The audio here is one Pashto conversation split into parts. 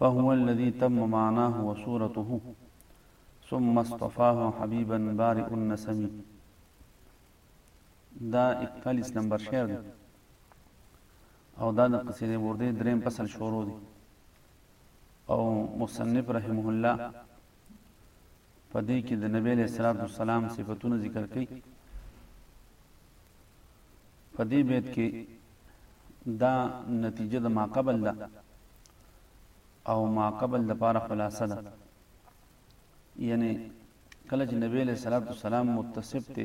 فهو الذي تم معناه وصورته ثم اصطفاه حبيبا بارئ النسم دا 41 نمبر شعر دی او دا د قصیده برده دریم فصل شروع دی او مصنف رحمه الله په دې کې د نبی علیه الصلاۃ والسلام صفاتونه ذکر کړي په دې بیت کې دا نتیجه د ماقبل ده او ماقبل د پاره خلاصه ده یعنی کله چې نبی له صلوات والسلام متصف ته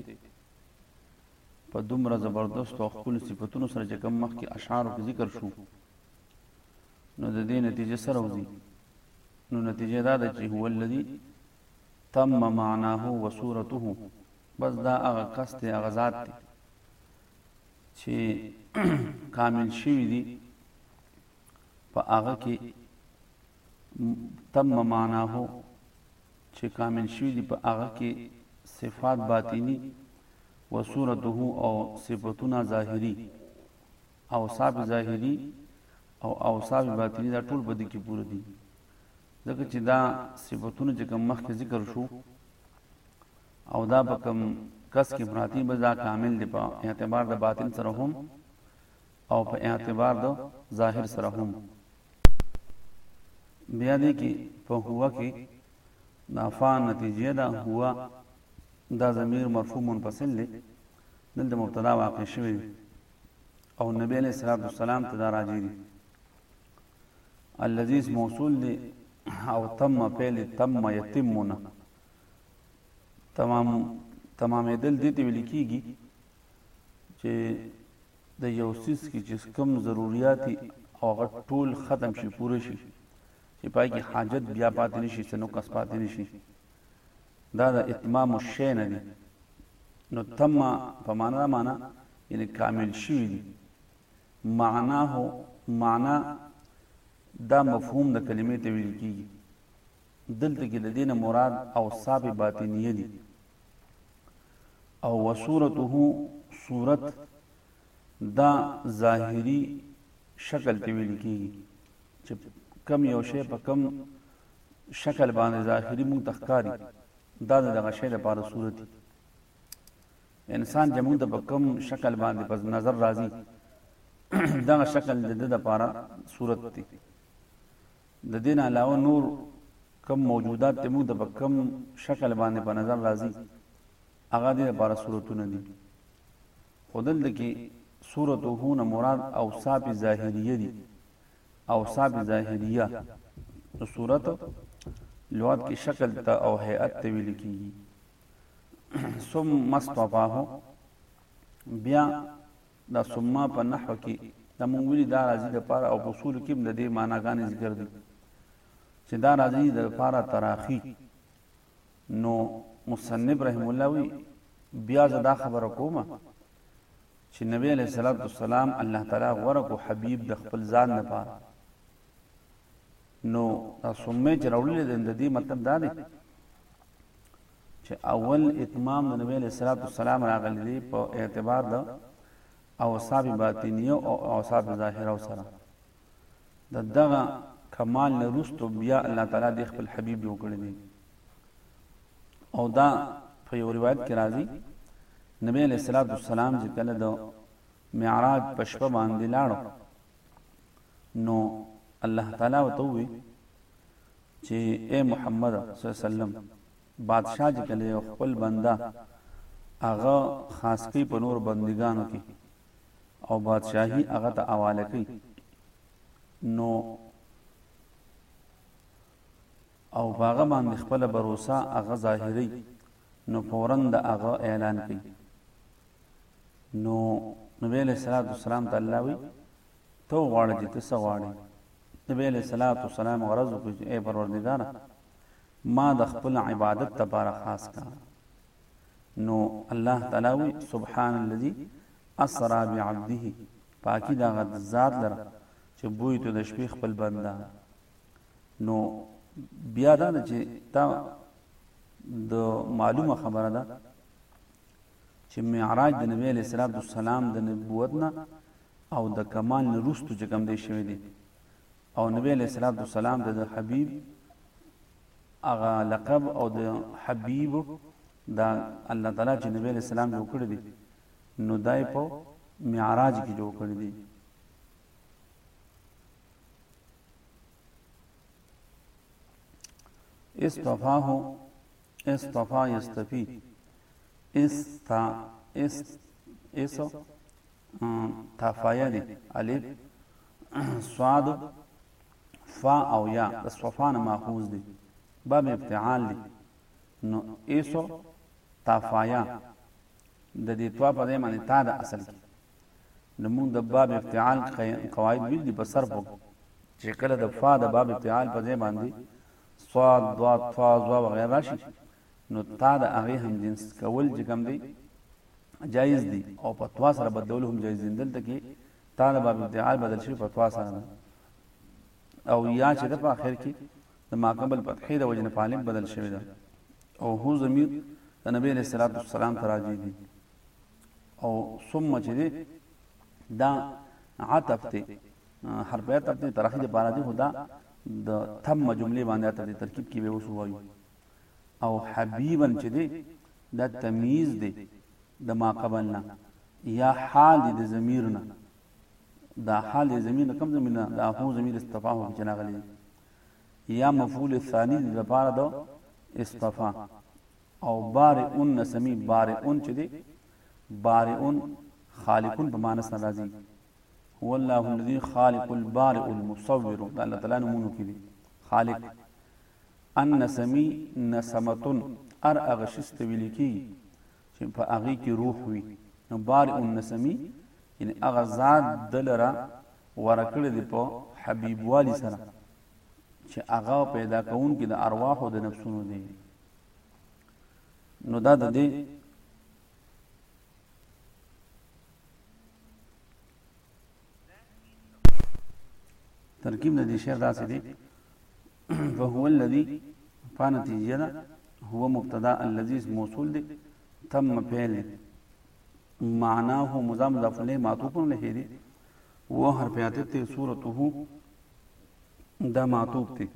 په دومره زبردست او خپل صفاتونو سره چې کوم مخکې اشعار کې ذکر شو نو د دې نتیجه سره وځي نو نتیجه دا ده چې هو الذي تم معناه وصورته بس دا هغه کس دی هغه ذات دی چې کامل شوی دی په هغه کې تم معناه چې کامل شوی دی په هغه کې صفات باطینی وصورته او صفاتونه ظاهری اوصاف ظاهري او اوصاف باطني دا ټول په دې کې پوره دي ځکه چې دا صفاتونه چې کوم مخکې ذکر شو او دا په کوم کس کې براتی به دا کامل دی په اعتبار د باطن سره هم او په اعتبار د ظاهر سره هم بیا دې کې په هوا کې نافع نتیجه دا هوا دا ضمیر مرفوع منفصل دی دلته مبتدا واقع شوی دی او نبی علیہ الصلوۃ والسلام ته دا راځي دي الذي اسم موصول دي او تم فعل تم يتمنا تمام تمام دل دي ته ویل کیږي چې د یو سیس کې چې کم ضرورت او غټ ټول ختم شي پوره شي چې پای کې حاجت بیا پاتې نشي څنو کس پاتې نشي دا د اتمام الشی نه دي نو تم په معنا دا معنا یعنی کامل شوی دي معناه معنا دا مفهوم د کلمې ته ویل کیږي دلته کې د دین مراد اوصاف باطنیه دي او وصورته صورت دا ظاهری شکل ته ویل کیږي چې کم یو شی په کم شکل باندې ظاهري مونږ تخکاری دا دغه شی لپاره صورت انسان چې مونږ ته په کوم شکل باندې په نظر راځي دغه شکل د د لپاره صورت دی د دین علاوه نور کم موجودات ته مونږ په کم شکل باندې په نظر راځي هغه د لپاره صورتونه دي خودل کې صورتهونه مراد او صاحب ظاهریه دي اوصاب ظاهریه د صورت لغت کې شکل ته او هيئت ته ویل کیږي ثم مستوفاه بیا دا ثم په نحو کې د مونږ ویلي دا راځي د پاره او اصول کې د دې معناګانې ذکر دي چې دا راځي د پاره تراخی نو مصنف رحم الله وی بیا زدا خبره کومه چی نبی علیه الصلاة والسلام الله تعالی غوره کو حبیب د خپل ځان نه پاره نو دا سمه چې راوړل دي د دې مطلب دا دی چې اول اتمام د نبی علیه الصلاة والسلام راغلی دی په اعتبار د اوصاف باطنیه او اوصاف ظاهره سره د دغه کمال نه روستو بیا الله تعالی د خپل حبیب جوړ کړی دی او دا په یو روایت کې راځي نبی علیہ الصلوۃ والسلام چې کله د معراج په شپه باندې لاړو نو الله تعالی وتوي چې اے محمد صلی الله علیه وسلم بادشاه چې کله یو خپل بنده هغه خاص کوي په نور بندګانو کې او بادشاهي هغه ته حواله کوي نو او هغه باندې خپل باور هغه ظاهري نو فورن د هغه اعلان کوي نو نبی له صلوات والسلام ته الله وي تو غواړي چې تاسو غواړي نبی له صلوات والسلام غرض کوي اے پروردګار ما د خپل عبادت لپاره خاص کا نو الله تعالی وی سبحان الذي اسرا بعبده پاکی دا غد ذات لره چې بوی ته د شپې خپل بنده نو بیا دا چې تا د معلومه خبره ده چې معراج د نبی علیہ الصلوۃ والسلام د نبوت نه او د کمال نه روستو چې کم دی شوی دی او نبی علیه الصلوة والسلام د د حبیب هغه لقب او د حبیب دا الله تعالی چې نبی علیه السلام جوړ کړی دی نو دای په معراج کې جوړ کړی دی استفاه استفا یستفی استا اس اس تفایه دی الف صاد فا او یا د صفا نه ماخوذ دي باب افتعال دي نو ایسو تافایا د دې توا په ځای باندې تا د اصل کې نو موږ د باب افتعال قواعد ویل دي په سر په چې کله د فا د باب افتعال په ځای باندې صاد ضا طا ضا وغیره راشي نو تا د هغه هم جنس کول چې کوم دی جایز دي او په توا سره بدلول هم جایز دي دلته کې تا د باب ابتعال بدل شوی په توا سره ده او یا چې د په اخر کې د ما قبل فتحې د وجه نه پالب بدل شوی ده او هو ضمیر د نبی علیہ الصلوۃ والسلام تراجی دي او ثم چې دي دا عطف ته حرف عطف ته ترخی د بارا دي خدا د تم جمله باندې عطف دي ترکیب کې به وسو وایو او حبیبا چې دي دا تمیز دي د ما قبل نه یا حال دی د ضمیر نه دا حال دی ضمیر نه کوم ضمیر نه دا هو ضمیر استفا هو چې راغلی یا مفعول ثانی د لپاره د استفا او بارئون نسمی بارئون چې دی بارئون خالقون په معنی سره راځي هو الله الذي خالق البارئ المصور دا الله تعالی نومونه کې دي خالق ان نسمي، نسمة، هر هغه شيز ته ويل کيږي چي په هغه کي روح وي نو بارئ النسمي يعني هغه ذات ده لره غوره کړي دي په حبيبوالي سره چي هغه پيدا کوونکي د ارواحو د نفسونو دي نو دا ددې ترکیب د دې شعر داسې دی فهو الذي فانتیجه ده هو مبتدا الذي اسم موصول دی تم فعل دی معناه مضاف مضاف الیه معطوف له دی و حرف عاطف ته صورته دا معطوف دی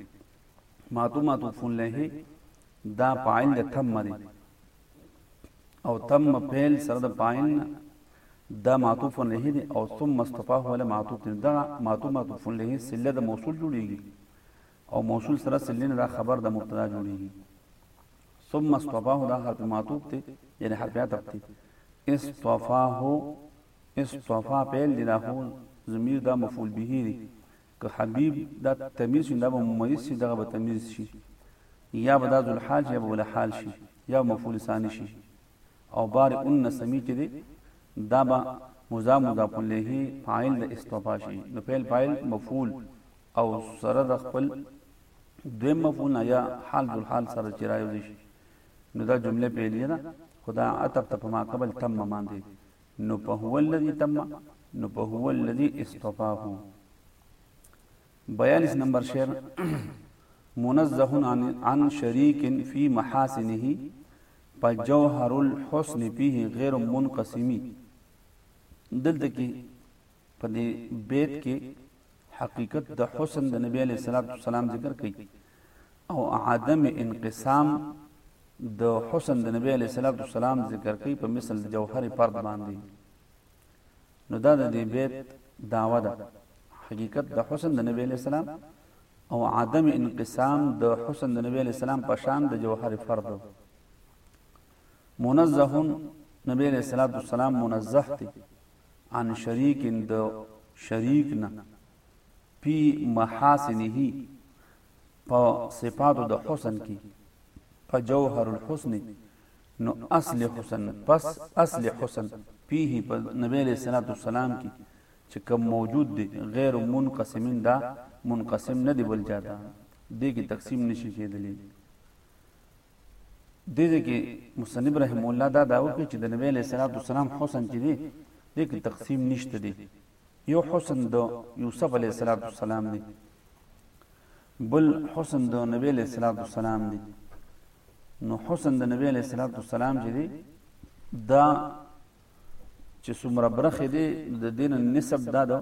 معطوف معطوف له دا فاعل د تم دی او تم فعل سره د فاعل نه دا معطوف له دی او ثم استفاه ولا معطوف دی دا معطوف معطوف له سله د موصول جوړیږي او موصول سره سله نه دا خبر د مبتدا جوړیږي ثم استفاه دا حرف معطوف دی یعنی حرف عطف دی استفاه استفا پیل دی دا خو ضمیر دا مفعول به دی که حبیب دا تمیز شي نو دا به ممیز شي دغه به تمیز شي یا به دا ذوالحال شي یا به ولحال شي یا مفعول ثاني شي او بار ان سمی چې دی دا به مضاف مضاف الیه فاعل د استوفا شي نو فعل فاعل مفعول او سره د خپل دوی مفعول یا حال ذل حال سره چې راځي شي نو دا جمله پیلیه ده خدا عطف ته ما قبل تم باندې نو په هو الذی تم نو په هو الذی اصطفاه بیالیس نمبر شعر منزه عن عن شریک فی محاسنه په جوهر الحسن فيه غیر منقسمی دلته کې په دې بیت کې حقیقت د حسن د نبی علیه الصلاة والسلام ذکر کوي او عدم انقسام د حسن د نبی علیه الصلاة والسلام ذکر کوي په مثل د جوهر پرد باندې نو دا د دې بیت داوا ده حقیقت د حسن د نبی علیه السلام او عدم انقسام د حسن د نبی علیه السلام په شان د جوهر فرد منزه نبی علیہ الصلوۃ والسلام منزه دی عن شریک د شریک نه پی محاسنه په صفاتو د حسن کې په جوهر الحسن نو اصل حسن پس اصل حسن پیه په نبی علیہ الصلوۃ والسلام کې چې کوم موجود دی غیر منقسمین دا منقسم نه دی بل جاتا دې کې تقسیم نشي کېدلی دې ځای کې مصنف رحم الله دا دعوه کوي چې د نبی علیه الصلوات والسلام حسن چې دی دې کې تقسیم نشته دی یو حسن د یوسف علیه الصلوات والسلام دی بل حسن د نبی علیه الصلوات والسلام دی نو حسن د نبی علیه الصلوات والسلام چې دی دا چې څومره برخه دی د دین نسب دا د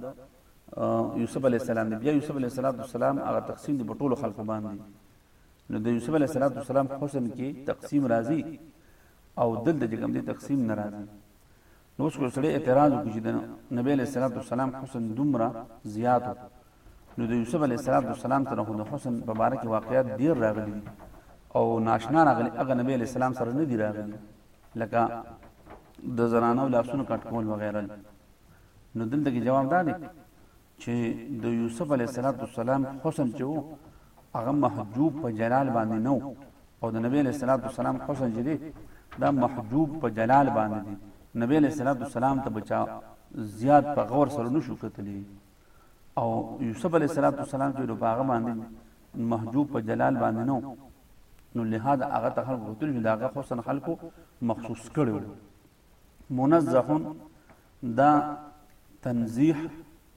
یوسف علیه السلام دی بیا یوسف علیه السلام هغه تقسیم دی په ټولو خلکو باندې نو د یوسف علیه السلام حسن کې تقسیم راځي او دلته چې کوم دی تقسیم نه راځي نو اوس کو سړی اعتراض وکړي چې د نبی علیه السلام حسن دومره زیاتو نو د یوسف علی السلام سره خو د حسن په باره کې واقعیات ډیر راغلي دي او ناشنا راغلي هغه نبی علی السلام سره نه دی راغلي لکه د زنانو لاسونو کټ کول وغیرہ نو دلته کې جواب دا دی چې د یوسف علیه السلام حسن چې وو هغه محجوب په جلال باندې نو او د نبی علیه السلام حسن چې دی دا محجوب په جلال باندې دی نبی علیه السلام ته بچا زیات په غور سره نشو کتلی او یوسف علیه السلام چې په هغه باندې محجوب په جلال باندې نو نو لهدا هغه ته خلکو ته دا هغه حسن خلکو مخصوص کړو منزه دا تنزیح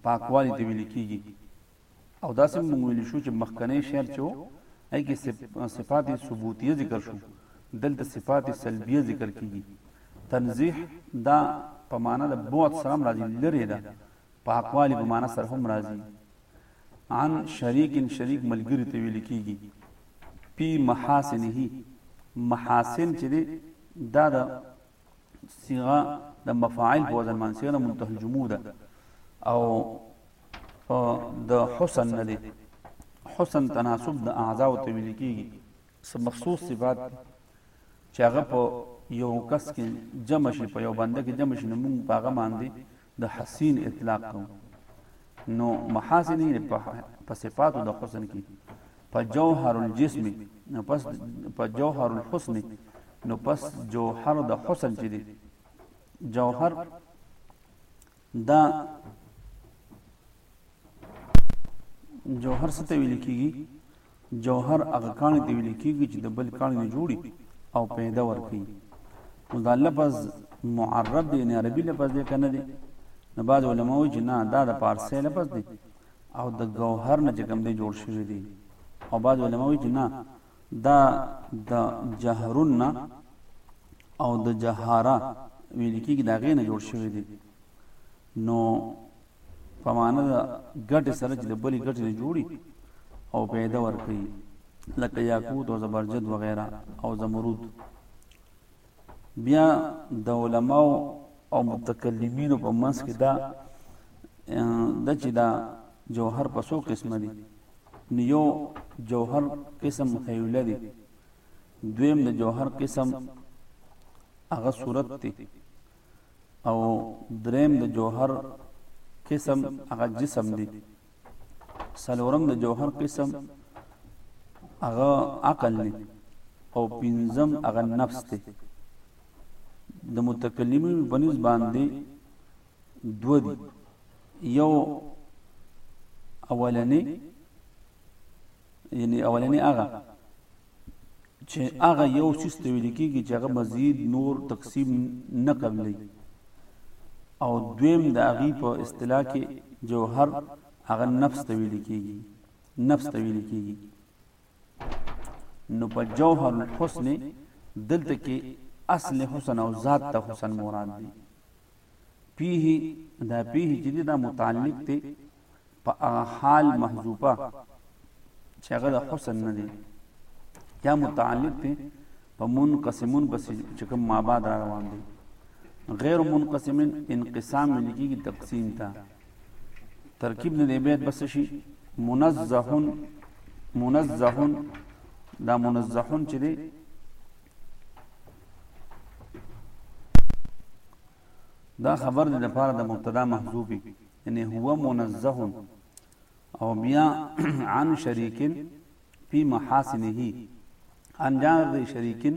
پاکوالی ته ویل کیږي او دا سم موږ ویل شو چې مخکنی شعر چې ای کې صفات ثبوتیه ذکر شو دلته صفات سلبیه ذکر کیږي تنزیح دا په معنا د بعد سره راځي لري دا پاکوالی په معنی سره هم راځي عن شریک شریک ملګری ته ویل کیږي پی محاسنه محاسن چې دی دا د صيغه د مفاعل په وزن باندې صيغه منتهى الجمود او د حسن نه دی حسن تناسب د اعضاء او تویل کیږي سب مخصوص صفات چې هغه په یو کس کې جمع شي په یو بنده کې جمع شي نو موږ هغه باندې د حسین اطلاق کوو نو محاسن یې په صفاتو د حسن کې په جوهر الجسم نو پس په جوهر الحسن نو پس جوهر د حسن چې دی جوهر دا جوهر څه ته ویل کیږي جوهر هغه کاني ته ویل کیږي چې د بل کاني نه جوړي او پیدا ورکي نو دا لفظ معرب دی نه عربي لفظ دی کنه دی نو بعض علما وایي چې نه دا د پارسي لفظ دی او د جوهر نه چې کوم دی جوړ شوی دی او بعض علما وایي چې نه دا د جهرن او د جهاره ویل کېږي دا غینه جوړ شوی دی نو په معنا د ګټې سره چې د بلې ګټې نه جوړي او پیدا ورکړي لکه یاقوت او زبرجد وغیرہ او زمرود بیا د علماو او متکلمینو په منځ کې دا د چې دا جوهر په څو قسمه دي نیو جوهر قسم حیوله دي دویم د جوهر قسم هغه صورت دی او دریم د جوهر قسم هغه جسم دی سلورم د جوهر قسم هغه عقل دی او پنځم هغه نفس دی د متکلمین په نس باندې دو دی یو اولنی یعنی اولنی هغه چې هغه یو څیز ته ویل کېږي چې هغه مزید نور تقسیم نه قبلي او دویم د هغې په اصطلاح کې جوهر هغه نفس ته ویل کېږي نفس ته ویل کېږي نو په جوهر الحسن دلته کې اصل حسن او ذات ته حسن مراد دی پیه دا پیه چې دا متعلق دی په هغه حال محذوفه چې هغه د حسن نه دی یا متعلق دی په منقسمون بس چې کوم ما بعد را روان دی غیر منقسمن انقسام لګي تقسیم تا ترکیب نه دی بیت بس شي منزهن منزهن دا منزهن چې دی دا خبر د لپاره د مبتدا محذوفي یعنی هو منزه او بیا عن شریک فی محاسنه ان جار شریکن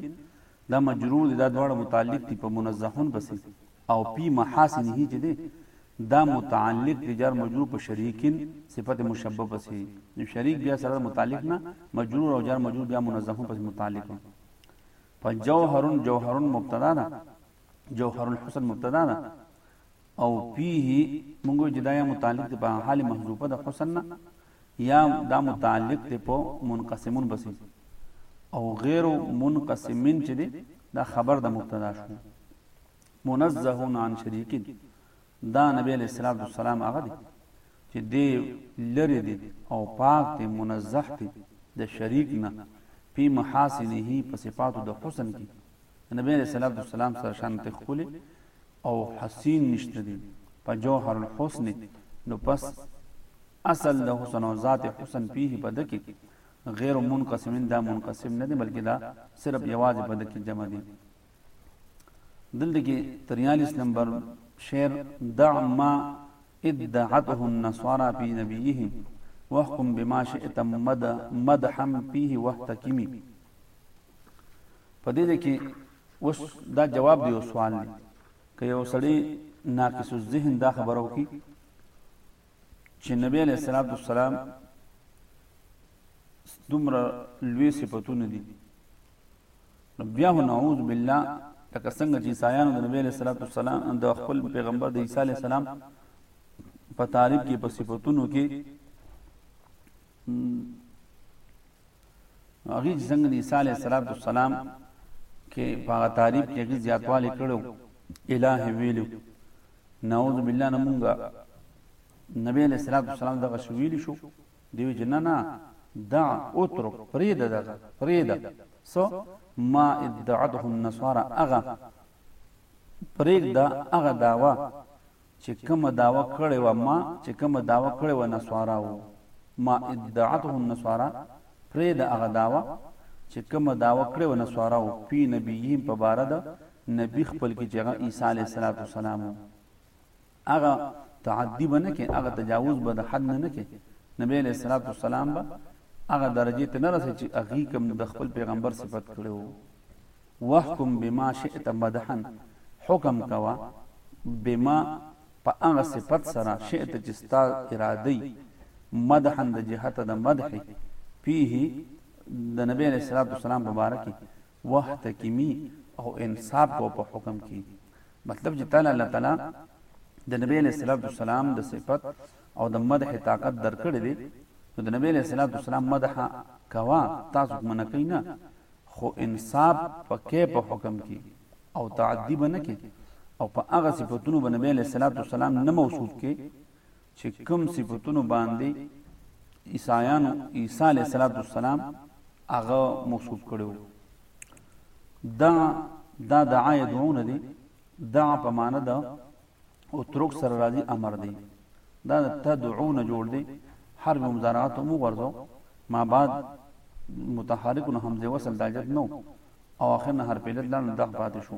دا مجرور دا دواړه متعلق دي په منزهون بسې او پی محاسنه چه دی دا متعلق دی جار مجرور په شریکن صفت مشبه پسی نو شریک بیا سره متعلق نه مجرور او جار مجرور بیا منظم پسی متعلق په جوهرن جوهرن مبتدا ده جوهر الحسن مبتدا ده او فيه مونږ جدایا متعلق په حال محذوفه د حسن یا دا متعلق دی په منقسمون بسی او غیر منقسمین چی دی دا خبر د مبتدا شو منزه عن شریکین دا نبی علیہ الصلوۃ والسلام هغه دی چې دی لری دی او پاک دی منزه دی د شریک نه په محاسنه په صفاتو د حسن کې د نبی علیه الصلاة والسلام سره شان ته ښکلي او حسین نشته دي په جوهر الحسن نو پس اصل د حسن او ذات حسن پیه په دکی غیر منقسم دا منقسم نه دی بلکې دا صرف یوازې په دکی جمع دی دلته کې 43 نمبر شعر دع ما ادعته النصارى في نبيهم واحكم بما شئت مد مدحم فيه واحتكمي په دې ځای کې اوس دا جواب دی یو سوال دی که یو سړی ناقص الذهن دا خبره وکړي چې نبی علیه الصلاۃ والسلام دومره لوی صفاتونه دي نو بیا هو نعوذ بالله لکه څنګه چې عیسایانو د نبی علیه الصلاۃ والسلام د خپل پیغمبر د عیسی علیه السلام په تعریف کې په صفاتونو کې نو هغه چې څنګه د عیسی علیه السلام کې په هغه تعریف کې هغه زیاتوالی کړو الٰه ویلو نعوذ بالله نه مونږه نبی علیه السلام دغه شو ویل شو دیو چې نه نه دع اترک پرید دغه پرید سو ما ادعته النصارى اغا پرید دا اغا داوا چې کومه دعوه کړې وه ما چې کومه دعوه کړې وه نصاراو ما ادعته النصارا پرې د هغه دعوه چې کومه دعوه کړې وه نصاراو پی نبیهم په باره د نبی خپل کې چې هغه عیسی علیه السلام هغه تعدی به نه کې هغه تجاوز به د حد نه نه کې نبی علیه السلام به هغه درجه ته نه رسې چې هغه کوم د خپل پیغمبر صفت کړو وحکم بما شئت مدحا حکم کوه بما په هغه صفت سره شئت چې ستا اراده وي مدحا د جهته د مدح فيه د نبی علیه الصلاة والسلام په باره کې واحتکمي او انصاف کو په حکم کې مطلب چې تعالی الله تعالی د نبی علیہ الصلوۃ والسلام د صفت او د مدح طاقت درکړې دي نو د نبی علیہ الصلوۃ والسلام مدح کوا تاسو منکې نه خو انصاف په کۀ په حکم کښې او تعدی به نۀ کۀ او په هغه صفتونو به نبی علیه الصلوة والسلام نۀ موصوف کۀ چې کوم صفتونو باندې عیسایانو عیسی علیه الصلوة والسلام هغه موصوف کړو دع دا دعا یدعون دی دع په معنی د او ترک سره راځي امر دی دا تدعون جوړ دی حرف مضارعات مو ورځو ما بعد متحرک نه همزه وصل داجت نو او اخر نه حرف علت لاندې دغ پاتې شو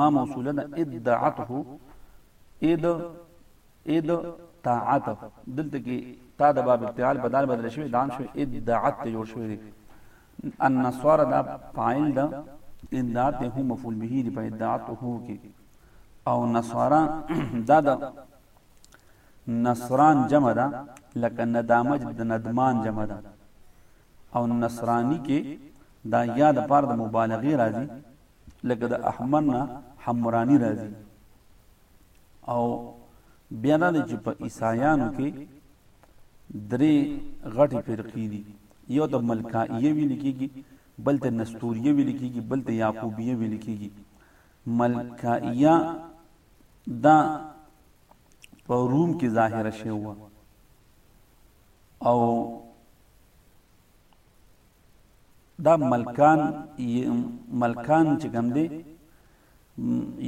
ما موصوله ده ادعته اید اید طاعته دلته کې تا د باب افتعال بدل بدل شوی دان شوی ادعت جوړ شوی دی النصارى دا فاعل ده ادعات هو مفعول به دی په ادعات هو کې او نصارا دا د نصران جمع ده لکه ندامج د ندمان جمع ده او نصرانی کې دا یا د پاره د مبالغه راځي لکه د احمرنا حمرانی راځي او بیا دا چې په عیسایانو کې درې غټي فرقې دي یو ته ملکائیه ویل کیږي بل ته نستوریه ویل کیږي بل ته یعقوبیه ویل کیږي ملکائیه دا په روم کې ظاهره شوی و او دا ملکان ملکان چې کوم دی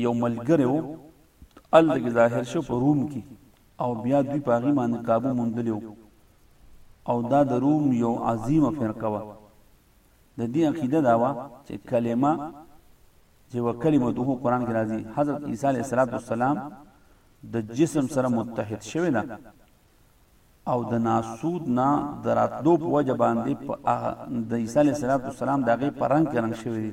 یو ملګری و ال دغه ظاهر شو په روم کې او بیا دوی په هغی باندی قابو موندلی وو او دا د روم یو عظیمه فرقه وه د دی عقیده دا وه چه کلمه چه و کلمته قرآن کی راځی حضرت عیسی علیه السلام د جسم سره متحد شوی ده او د ناسود نه دراتلو په وجه باندې د عیسی علیه السلام دغه پرنګ کرنګ شوی دی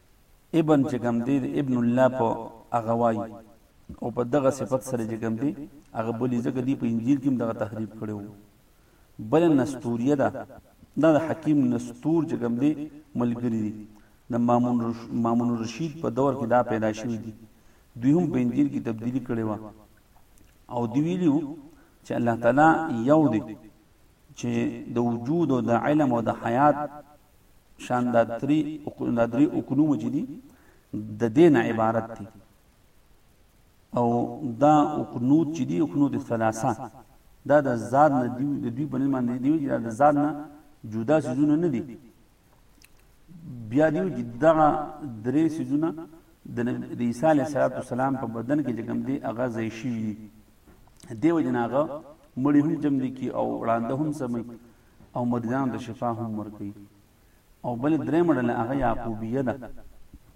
ابن چې کوم دی ابن الله په هغه وایي او په دغه صفت سره چې کوم دی هغه بلی ځکه دی په انجیل کې دغه تحریف کړو بل نستوریه ده دا د حکیم نستور چې کوم دی ملګری دی د مامون رش... مامون رشید په دور کې دا پیدا شوی دی دوی هم په انجیل کې تبدیلی کړې و او دی ویلو چې الله تعالی یو دی چې د وجود او د علم او د حیات شان دا تری دا درې اقلوم چې دي د دین عبارت دي او دا اقنوت چې دي اقنوت ثلاثه دا د زاد نه دی د دوی په نوم نه دی چې دا د زاد نه جدا سيزونه نه دي بیا دی چې دا درې سيزونه د د عیسی علیه السلام په بدن کې چې کوم دی هغه ځای شي دی وجناغه مړی هم جمع دي کی او وړاندې هم سمي او مریدانو ته شفا هم ورکوي او بله درېمه ډله هغه یعقوبیه ده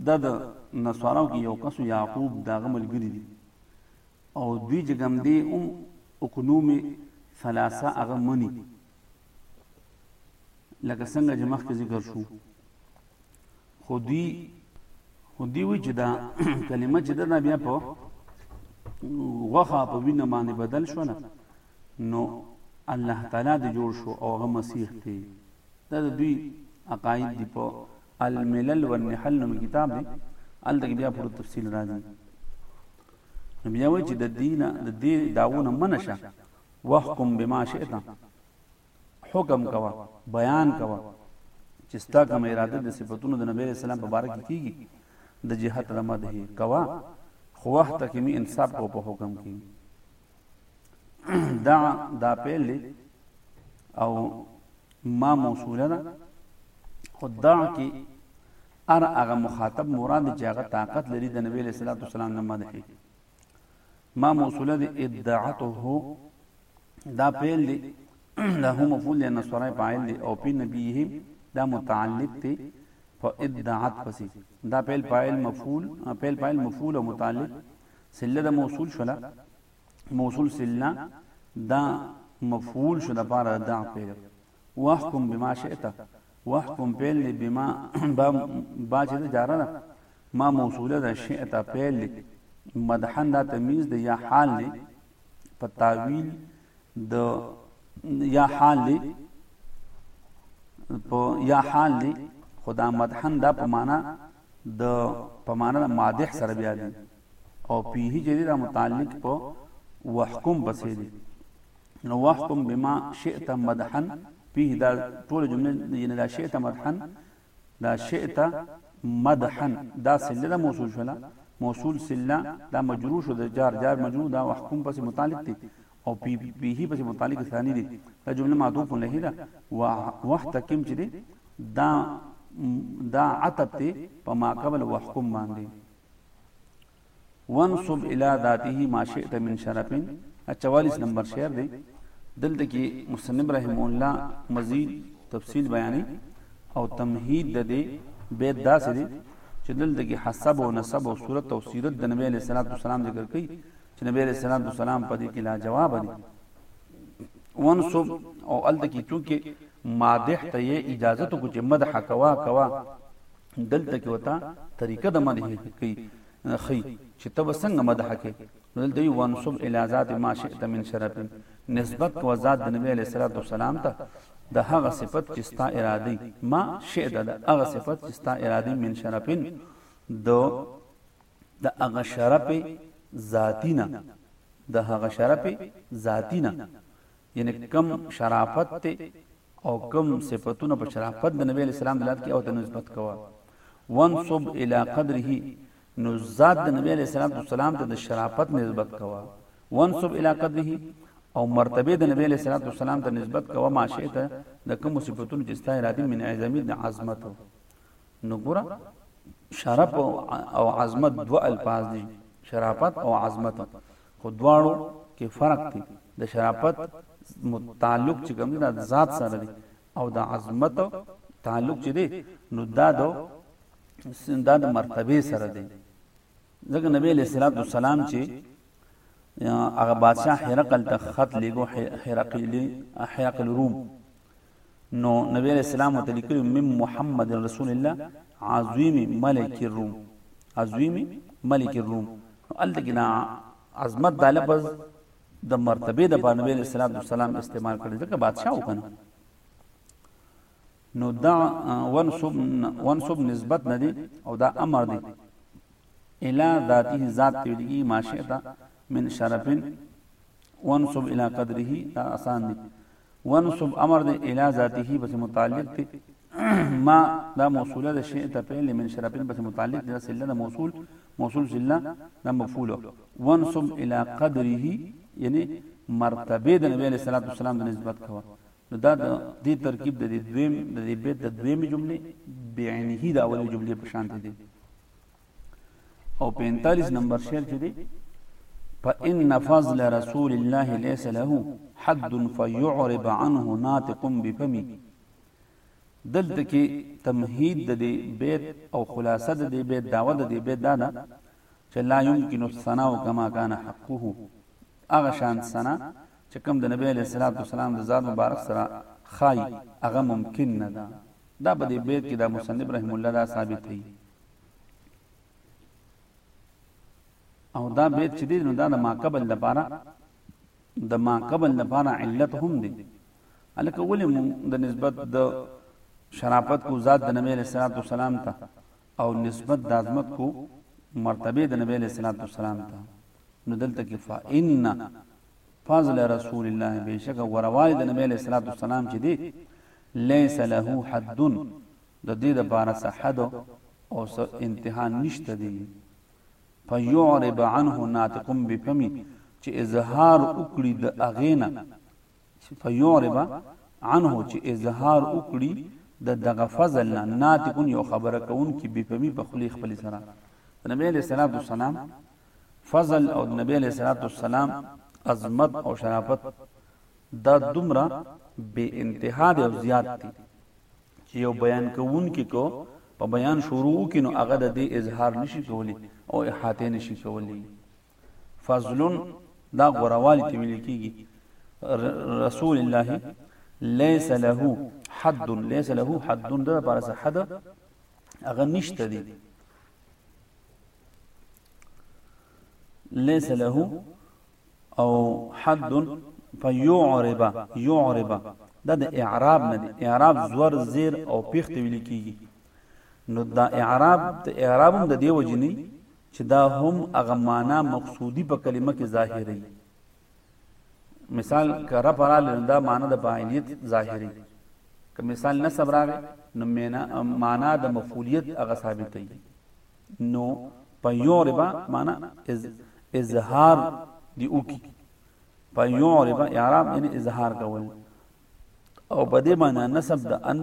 دا د نصاراو کې یو کس یعقوب د هغه ملګري دي او دوی چې کوم دی هم اقنوم ثلاثه هغه مني لکه څنګه چې مخکې ذکر شو خو دوی خو دوی وایي چې دا کلمه چې ده دا بیا په غوښه په وینه باندې بدل شوله نو الله تعالی د جوړ شو او هغه مسیح دی دا د دوی عقاید دی په الملل والنحل نوم کتاب دی الته بیا پر تفصیل راځي نو بیا وایي چې د دینه د دې داونه منشه وحکم بما شئت حکم کوا بیان کوا چې ستا کوم اراده د صفاتونو د نبی رسول الله په باره کې کیږي د جهت رمد هي کوا خو وخت کې می انصاف کو په حکم کې دا دا پیل دی او ما موصوله ده خو دا کې ار هغه مخاطب مراد چې هغه طاقت لري د نبی له صلوات والسلام نه مدح ما موصوله ده ادعته دا پیل دی له مفعول له نصره فاعل دی او په نبیه دا متعلق دی په ادعات پسې دا پیل فاعل مفعول پیل فاعل مفعول او متعلق سله د موصول شولا موصول سله دا مفعول شو د پاره د فعل واحکم بما شئت واحکم فعل بما با با چې د جاره ده ما موصوله ده شئت فعل مدحن دا تمیز د یا حال دی په تعویل د یا حال دی په یا حال دی خدا مدحن دا په معنا د په معنا د مادح سره بیا دي او پیه چې دی دا متعلق په وحکم پسې دی نو وحکم بما شئت مدحا پیه دا ټول جمله یعنی دا شئت مدحا دا شئت مدحا دا سله دا موصول شولا موصول سله دا مجرور شو د جار جار مجرور دا وحکم پسې متعلق دی او پی بیهی پسې متعلق ثانی دی دا جمله معطوف له ده و وحتکم چې دی دا دا عتب ته په ما قبل وحکم باندې وانصب الى ذاته ما شئت من شرف 44 نمبر شعر دی دلته کې مصنف رحم الله مزید تفصیل بیانې او تمهید د دې بیت داسې دی چې دلته کې حسب او نسب او صورت او سیرت د نبی علیہ الصلوۃ والسلام ذکر کړي چې نبی عليه الصلاه والسلام په دې کې لا جواب دي وانصب او الته کې چونکه مادح ته یې اجازه ته کوچ مدح کوا کوا دلته کې وتا طریقه د مدح کوي خي چې تب څنګه مدح کې دل دی وانصب الی ذات ما شئت من شرف نسبت کو ذات د نبی علیہ الصلوۃ والسلام ته د هغه صفت چې ستا ارادي ما شئت د هغه صفت چې ستا ارادي من شرفن دو د هغه شرف ذاتی نه د هغه شرف ذاتی نه یعنی کم شرافت ته او کم صفاتونه په شرافت د نبی اسلام د لات کې او ته نسبت کوه وانصب الى قدره نو ذات د نبی علیہ السلام والسلام ته د شرافت نسبت کوا وانصب الی قدره او مرتبه د نبی علیہ الصلوۃ والسلام ته نسبت کوا ماشه ته د کوم صفاتونو چې ستای راځي من عظمت عظمت نو ګوره شرف او عظمت دوه الفاظ دي شرافت او عظمت خو دواړو کې فرق دی د شرافت متعلق چې کوم د ذات سره دی او د عظمت تعلق چې دی نو دا د دا د مرتبه سره دی ځکه نبی علیہ الصلوۃ والسلام چې هغه بادشاہ هرقل ته خط لګو هرقل هرقل روم نو نبی علیہ السلام ته لیکلو مم محمد رسول الله عظیم ملک الروم عظیم ملک الروم نو الته کې نا عظمت د لفظ د مرتبه د باندې نبی علیہ السلام والسلام استعمال کړی ځکه بادشاہ وکنه نو دا ونسب ونسب نسبت نه دی او دا امر دی الا ذاته ذات تیږي ماشیتا من شرفن ونسب الى قدره دا آسان دی وانصب امر د اله ذاته بس متعلق ته ما دا موصوله د شی ته په لمن شرفین بس متعلق د سله د موصول موصول سله د مفعول وانصب اله قدره یعنی مرتبه د نبی علیہ الصلوۃ والسلام د نسبت کوا نو دا د دې ترکیب د دویم د دې بیت د دویم جمله بعینه د اولې جملې په شان دی او 45 نمبر شعر چې دی فإن فضل رسول الله ليس له حد فيعرب عنه ناطق بفمي دلته کې تمهید د دې بیت او خلاصه د دې بیت داوه د دې بیت دا ده چې لا يمكن الثناء كما كان حقه هغه شان ثنا چې کوم د نبی عليه الصلاه والسلام د ذات مبارک سره خای هغه ممکن نه ده دا په دې بیت کې د مصنف رحم الله دا ثابت دی او دا بیت چې دی نو دا د ماقبل لپاره د ماقبل لپاره علت هم دی الکه ولې مون د نسبت د شرافت کو ذات د نبی علیہ الصلوۃ والسلام ته او نسبت د عظمت کو مرتبه د نبی علیہ الصلوۃ والسلام ته نو دلته کې فإن فضل رسول الله بشک ورواي د نبی علیہ الصلوۃ والسلام چې دی ليس له حد د دې لپاره څه حد او څه انتها نشته دي فیعرب عنه ناطق بفمي چې اظهار وکړي د اغینا فیعرب عنه چې اظهار وکړي د دغه فضل نه ناطق یو خبره کون کې به پمی په خلی خپل سره نبی علیہ الصلوۃ والسلام فضل او نبی علیہ الصلوۃ والسلام عظمت او شرافت دا دومره بے انتها دی او زیات دی چې یو بیان کوونکي کو په بیان شروع وکړي نو هغه د دې اظهار نشي کولی او احاطه نشي کولی فضل دا غوروالي ته ویل کیږي رسول الله ليس له حد ليس له حد د لپاره څه حد هغه نشته دي ليس له او حد په يعرب يعرب دا د اعراب نه دی اعراب زور زیر او پیخت ویل کیږي نو دا اعراب ته اعراب هم د دی وجنی چې دا هم هغه معنا مقصودی په کلمه کې ظاهري مثال کرا پرال دا معنا د فاعلیت ظاهري که مثال نسب راغی نو معنا د مفعولیت هغه ثابتې نو پيعرب معنا از اظهار دی اوکی پيعرب اعراب یعنی اظهار کول او په دې باندې نسب د ان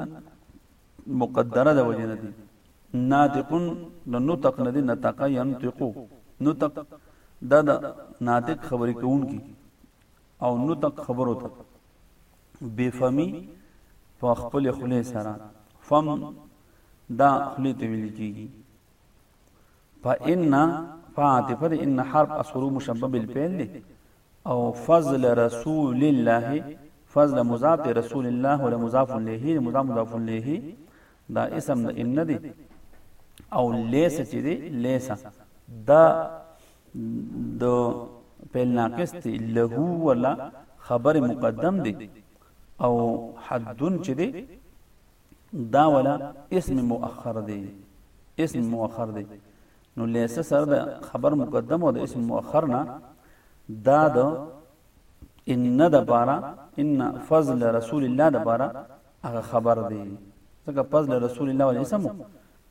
مقدره د وجه نه دي ناطقن د نطق نه دي نطق ينطقو نطق دا د ناطق خبرې کوونکی او نطق خبرو ته بفمی په خپل خله سره فم دا خلی ته ویل کیږي فإن فعاطفه د ان حرف اصلو مشبب بالفعل دی او فضل رسول الله فضل مضاف رسول الله ولا مضاف الیه مضاف مضاف الیه دا اسم د ان دی او لیس چې دی لیس دا د فعل ناقص دی له ولا خبر مقدم دی او حدن چې دی دا ولا اسم مؤخر دی اسم مؤخر دی نو لیس سره د خبر مقدم او د اسم مؤخر نه دا د ان د بارا ان فضل رسول الله د بارا هغه خبر دی ځکه فضل رسول الله ول اسم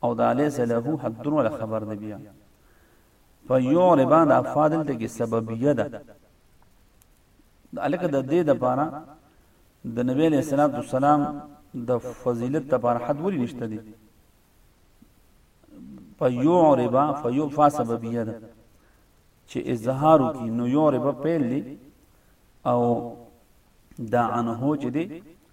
او دا لیس له حد ولا خبر دی بیا فیعربان د افادل ته کې سببیه ده الکه د دې د پاره د نبی له سلام تو سلام د فضیلت د پاره حد ولې نشته دي په یو ربا فیو فاسببیه ده چې اظهار کی نو یو ربا پیل دی او دا عنه چې دی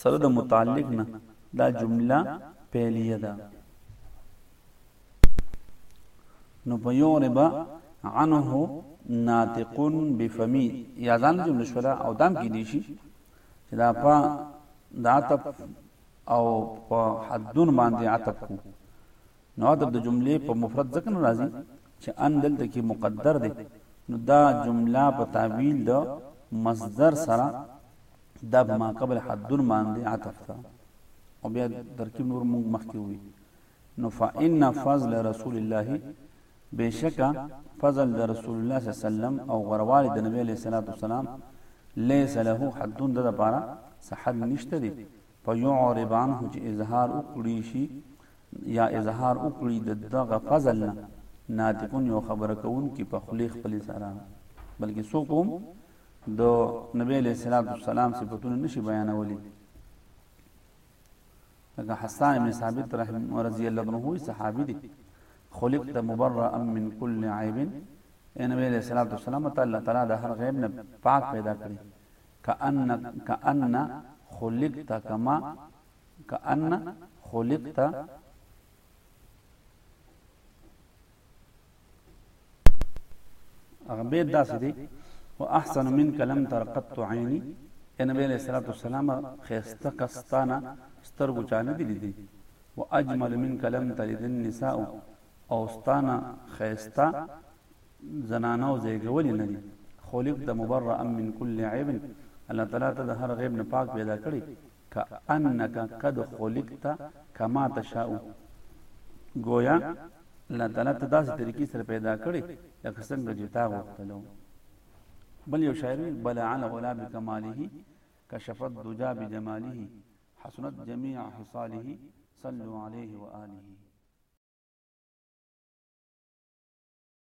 سره د متعلق نه دا جمله پیلیه ده نو په یو ربا عنه ناطق بفمی یا ځان جمله شولا او دام کې دي شي چې دا په دا تپ او په حدون باندې عتب کو نو عتب د جملې په مفرد ځکه ناراضي چې ان دلته کې مقدر دی نو دا جمله په تعویل د مصدر سره دا په ما قبل حدن باندې عطف ده او بیا ترکیب نور موږ مخکې وي نو فإن فضل رسول الله بشکا فضل د رسول الله صلی الله علیه وسلم او غروالی د نبی علیه الصلاۃ والسلام ليس له حد د لپاره صحت نشته دی فيعرب عنه چې اظهار وکړي شي یا اظهار وکړي د دغه فضل نه ناطقون یو خبره کوون کې په خلی خپل سره بلکې سو کوم د نبی علیه الصلاۃ والسلام صفاتونه نشي بیانولی لکه حسان بن ثابت رحم رضی الله عنه صحابي دی خلقت مبرأ من كل عيب اے نبی علیہ الصلوۃ والسلام ته الله تعالی د هر غیب نه پاک پیدا کړی کأن کأن خلقت کما کأن خلقت هغه به داسې دی او احسن من کلم ترقت عینی نبی علیہ الصلوۃ والسلام خيسته کستانه سترګو چانه دي لیدي واجمل من کلم تلد النساء او ستانه خيسته زنانو زیګول نه دي خلق د مبرأ من كل عیب الله تعالی ته د هر غیب نه پاک پیدا کړي کأنک قد خلقت کما تشاء گویا الله تعالی ته داسې طریقې سره پیدا کړي لکه څنګه چې تا غوښتلو بل یو شاعر بل على غلا بکماله کشفت دجا بجماله حسنت جميع حصاله صلوا عليه وآله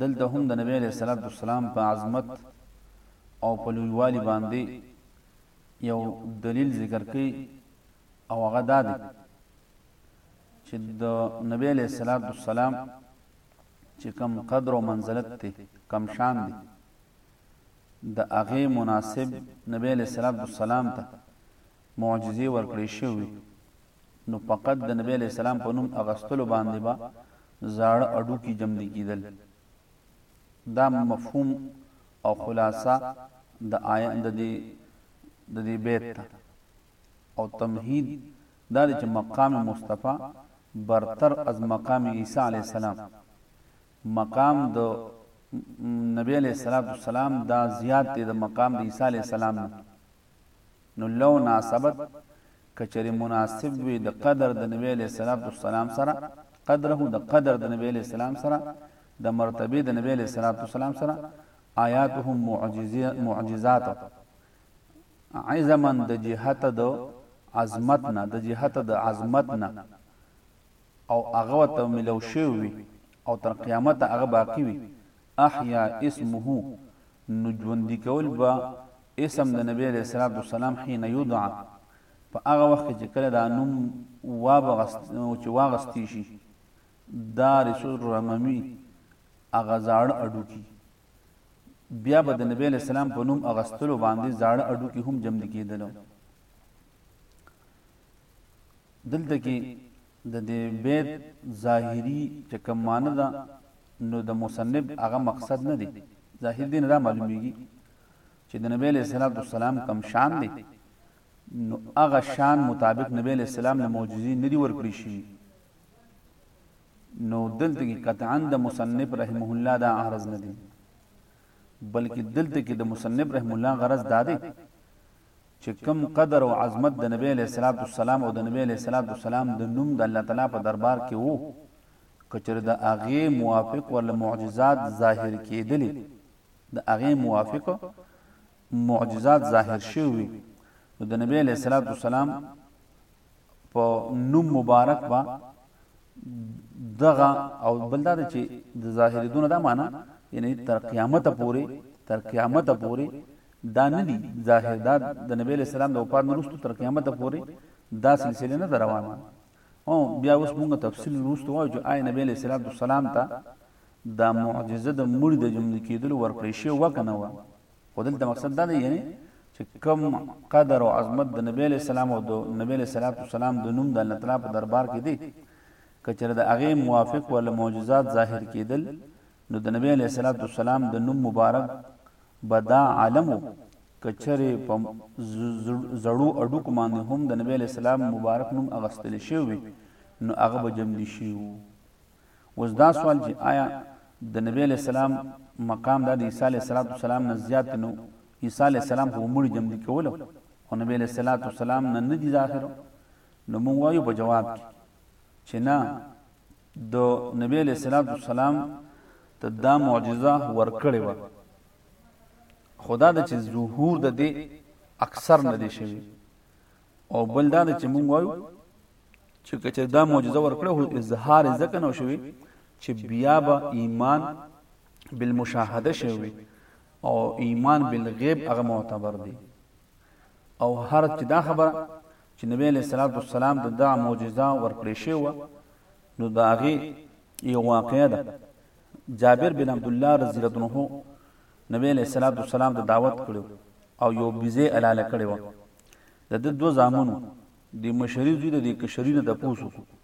دلته هم د نبی علیه الصلاة والسلام په عظمت او په لویوالي باندې یو دلیل ذکر کوي او هغه دا دی چې د نبی علیه الصلاة والسلام چې کم قدر او منزلت دی کم شان دی د هغې مناسب نبی علیه الصلاة والسلام ته معجزې ورکړې شوې وي نو فقط د نبی علیه السلام په نوم اغستلو باندې به زاړه اډوکي جمدي کېدل دا مفهوم او خلاصه د آیت د دې د دې بیت ته او تمهید دا چې مقام مصطفی برتر از مقام عیسی علی السلام مقام د نبی علیہ السلام دا زیات دی د مقام د عیسی علیہ السلام نو لو ناسبت که چېرې مناسب وي د قدر د نبي علیه الصلاة والسلام سره، قدره د قدر د نبي علیه السلام سره، د مرتبې د نبي علیه الصلاة والسلام سره، آیاته معجزات عظما د جهته د عظمت نه د جهته د عظمت نه او هغه ته ملو شوی وي او تر قیامت هغه باقی وي احیا اسمه نو ژوندي کول به اسم د نبی علیه الصلاة والسلام حين يدعى په هغه وخت کې چې کله دا نوم چې واغستې شي دا رسول رممي هغه زاړه اډوکي بیا به د نبی علیه السلام په نوم اغستلو باندې زاړه اډوکي هم جمد کېدل دلته کې د دې بیت ظاهری چې کوم معنی ده نو د مصنف هغه مقصد نه دی ظاهر دین را معلومیږي چې د نبی علیه الصلاة والسلام کم شان دی نو هغه شان مطابق نبی علیه السلام له معجزې نه دي ورکړي شي نو دلته کې قطعا د مصنف رحمه الله دا عرض نه دی بلکې دلته کې د مصنف رحم الله غرض دا دی چې کم قدر او عظمت د نبی علیه الصلاة والسلام او د نبی علیه الصلاة والسلام د نوم د الله تعالی په دربار کې وو کچر د هغه موافق ول معجزات ظاهر کېدلې د هغې موافق معجزات ظاهر شوي نو د نبی علیه الصلاۃ والسلام په نوم مبارک با دغه او بل دا چې د ظاهریدونه دا معنی یعنی تر قیامت پورې تر قیامت پورې دا نه دي ظاهر دا د نبی له سلام د وفات نورستو تر قیامت پورې دا سلسله نه روانه او بیا اوس موږ تفصیل وروسته وایو چې آیا نبی علیه الصلات والسلام ته دا معجزه د مړي د ژوندي کېدلو ورکړې شوې وه که نه وه خو دلته مقصد دا دی یعنی چې کم قدر او عظمت د نبی علیه السلام او د نبی علیه الصلات والسلام د نوم د الله تعالی په دربار کې دی که چېرې د هغې موافق ولا معجزات ظاهر کېدل نو د نبی علیه الصلات والسلام د نوم مبارک به دا عالم وو که چرې په زړو اډوکو باندې هم د نبی علیه السلام مبارک نوم اغستل شوی وي نو هغه به جمدي شي وو اوس دا سوال چې آیا د نبی علیه السلام مقام دا د عیسی علیه السلام نه زیات نو عیسی علیه السلام خو مړي جمدي کولو خو نبی علیه السلام نه نه دي ظاهر نو موږ وایو په جواب کې چې نه د نبی علیه الصلاة والسلام ته دا معجزه ورکړې وه خو دا ده چې ظهور د دې اکثر نه دی شوی او بل دا ده چې مونږ وایو چې که چېرې دا معجزه ورکړې خو اظهار یې ځکه نه شوی چې بیا به ایمان بالمشاهده شوی او ایمان بالغیب هغه معتبر دی او هر چې دا خبره چې نبی علیه الصلاة والسلام ته دغه معجزه ورکړې شوې وه نو د هغې یو واقعه ده جابر بن عبدالله رضی الله عنه نبی علیه الصلاة والسلام ته دعوت کړو او یو بیزه الاله کړې وه د ده دوه زامنو د مشري زوی د کشري نه تپوس وکړو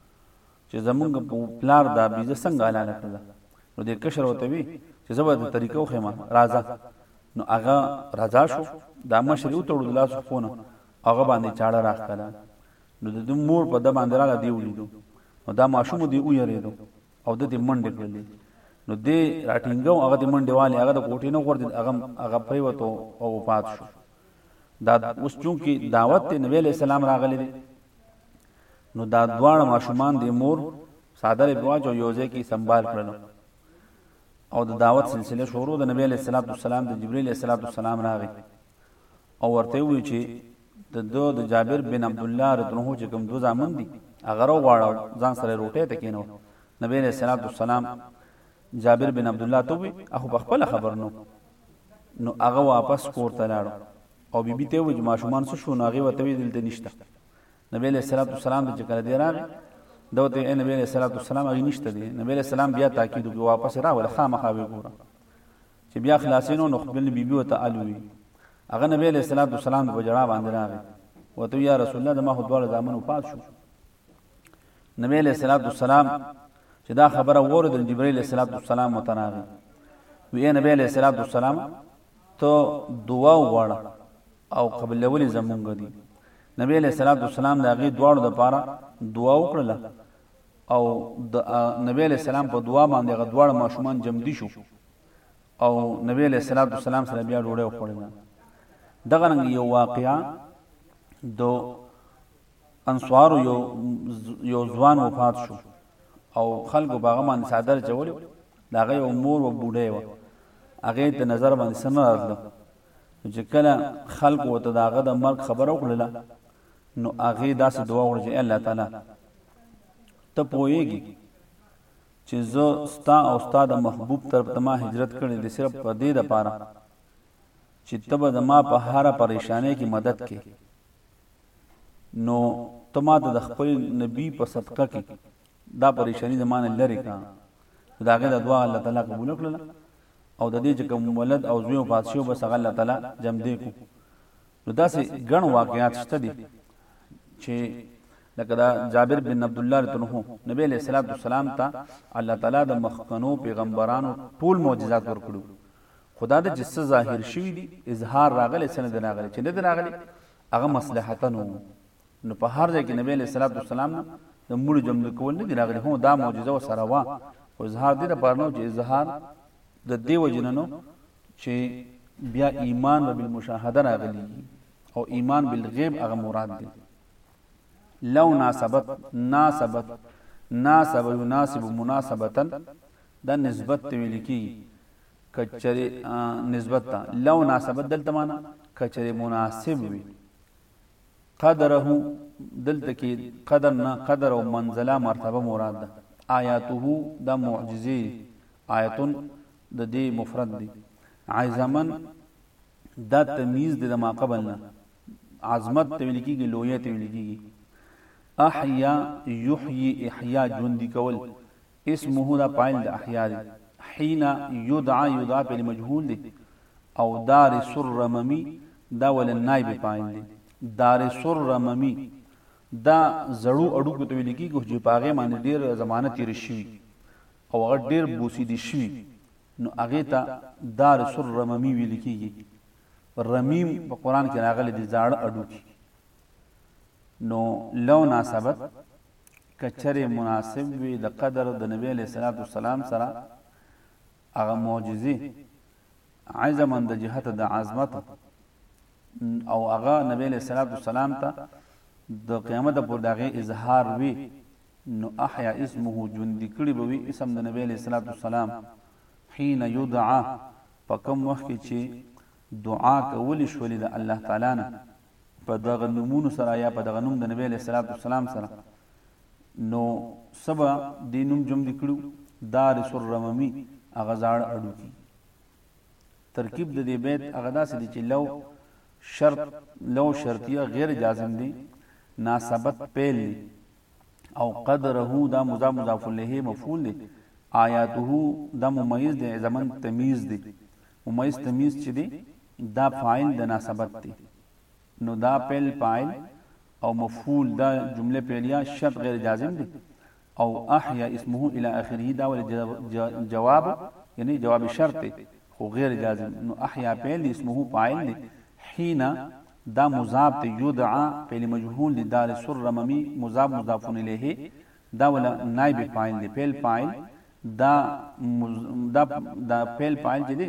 چې زمونږ په پلار دا بیزه څنګه الاله کړله نو د کشر ورته وي چې زه به د طریقه وښیم راځه نو هغه راځه شو دا مشري وتړو د لاسو خونه هغه باندې چاړه راښکله نو د ده مور په ده باندې راغله دې ولیدو نو دا ماشوم دې ویرېدو او ده دې منډې کړلې نو دې راټینګو هغه دې منډې والې هغه د کوټې نه وغورځېد هغه هغه پریوتو او وفات شو دا اوس چونکې دعوت دی نبی علیه السلام راغلی دی نو دا دواړه ماشومان د مور صادر په واچو یو ځای کې سنبال کړل او د دعوت سلسله شروع د نبی علیه السلام د جبرئیل علیه السلام راغی او ورته وی چې د دو د جابر بن عبد الله رضی الله چې کوم دو زامن دي هغه رو غواړو ځان سره روټه ته کینو نبی علیہ الصلوۃ والسلام جابر بن عبد الله ته وی اخو په خپل خبر نو نو هغه واپس کور ته لاړو او بیبي ته وی ما شومان څه شو ناغي وته وی دلته نشته نبی علیہ الصلوۃ والسلام د ذکر دی راغی دوته ای نبی علیہ الصلوۃ والسلام هغه نشته دی نبی علیہ السلام بیا تاکید وکړ واپس راول خامخا به ګوره چې بیا خلاصینو نو خپل بیبي بی وته الوي هغه نبی علیہ الصلوۃ والسلام په جړا باندې راغی وته یا رسول الله زما خو دواړه زامن وفات شو نبی علیہ الصلوۃ والسلام چې دا خبره وره د جبرئیل علیہ الصلوۃ والسلام متراغی وی نبی علیہ الصلوۃ والسلام ته دعا وغواړه او قبلولې زمونږ دي نبی علیہ الصلوۃ والسلام دا غي دواړو د پاره دعا وکړه او د نبی علیه السلام په دعا باندې هغه دواړه ماشومان جمدي شو او نبی علیه الصلاۃ والسلام سره بیا ډوډۍ وخوړله دغه رنګ یو واقعا د انصار یو یو ځوان وفات شو او خلکو باغ باندې صادر چول دا غي امور و بوډه و هغه د نظر باندې سن راځله چې کله خلکو ته داغه د مرګ خبر او کړله نو هغه داسې دعا وکړه چې الله تعالی ته پوهیږي چې زه ستا او ستا د محبوب طرف ته ما هجرت کړی دی صرف په دې لپاره چې ته به زما په هره پریشانۍ کې مدد کې نو ته ما ته د خپل نبی په صدقه کې دا پریشانی زمانه لري کا دا هغه د دعا الله تعالی قبول کړل او د دې چې کوم ولد او زوی او پاتشو بس هغه الله تعالی جمع دی کو نو داسې ګڼ واقعات شته دي چې لکه دا جابر بن عبد الله رضی الله عنه نبی علیہ الصلوۃ والسلام ته الله تعالی د مخکنو پیغمبرانو ټول معجزات ورکړو خدا د جس ظاهر شوی دی اظهار راغلی سند راغلی چې نه راغلی هغه مصلحتنو نو په هر ځای کې نبی علیہ الصلوۃ والسلام د مړو جمع کول نه دی راغلی هو دا معجزه وسره وا خو اظهار دې لپاره نو چې اظهار د دیو جننو چه بیا ایمان و بالمشاهده راغلی او ایمان بالغیب اغا مراد دی لو ناسبت ناسبت ناسب يناسب مناسبتا دا نسبت ته ویل کی کچره نسبت ته لو ناسبت دلته معنا کچره مناسب وي قدره دلته کې قدر نه قدر او منزله مرتبه مراد ده آیاته دا معجزه آیتون د دې مفرد دی عظمن دا تمیز دی د ما قبل نه عظمت ته ویل کیږي لوی ته ویل کیږي احیا یحیی احیا ژوند کول اسمه دا پایل د احیا دی حين يدعى يدعى په مجهول دی او دار سر ممی دا ول نائب پایل دی دار سر ممی دا زړو اډو کو ته ویل کیږي چې پاغه باندې ډیر ضمانت تیر شي او هغه ډېر بوسیدي شوي نو هغې ته دار سر رممي ویل کیږي رمیم په قران کې راغلي دي زاړه اډوکي نو لو ناسبت کچره مناسب وي د قدر د نبی له صلوات والسلام سره هغه معجزه عزم د جهت د عظمت او هغه نبی له صلوات والسلام ته د قیامت پر دغه اظهار وي نو احیا اسمه ژوندی کړی به وی اسم د نبی علیه الصلوة والسلام حین یدعا په کوم وخت کې چې دعا کول شولې د الله تعالی نه په دغه نومونو سره یا په دغه نوم د نبی علیه الصلوة والسلام سره نو سبا د نوم جمع د کړو دارس الرممی هغه زاړه اډو کی ترکیب د دې بیت هغه داسې دی چې لو شرط لو شرطیه غیر جازم دی ناسبت پیل دی او قدره دا مضاف مضاف الیه مفعول دی آیاته دا ممیز دی زمن تمیز دی ممیز تمیز چې دی دا فاعل د ناسبت دی نو دا پیل فاعل او مفعول دا جمله پیلیه شرط غیر جازم دی او احیا اسمه الى اخره دا ول جواب یعنی جواب شرط خو غیر جازم نو احیا پیل اسمه فاعل دی حين دا مضاف دی یدعا فعل مجهول دی دال سر رممی مضاف مضاف الیه دا ولا نائب فاعل دی فعل فاعل دا مز... دا دا فعل فاعل چې دی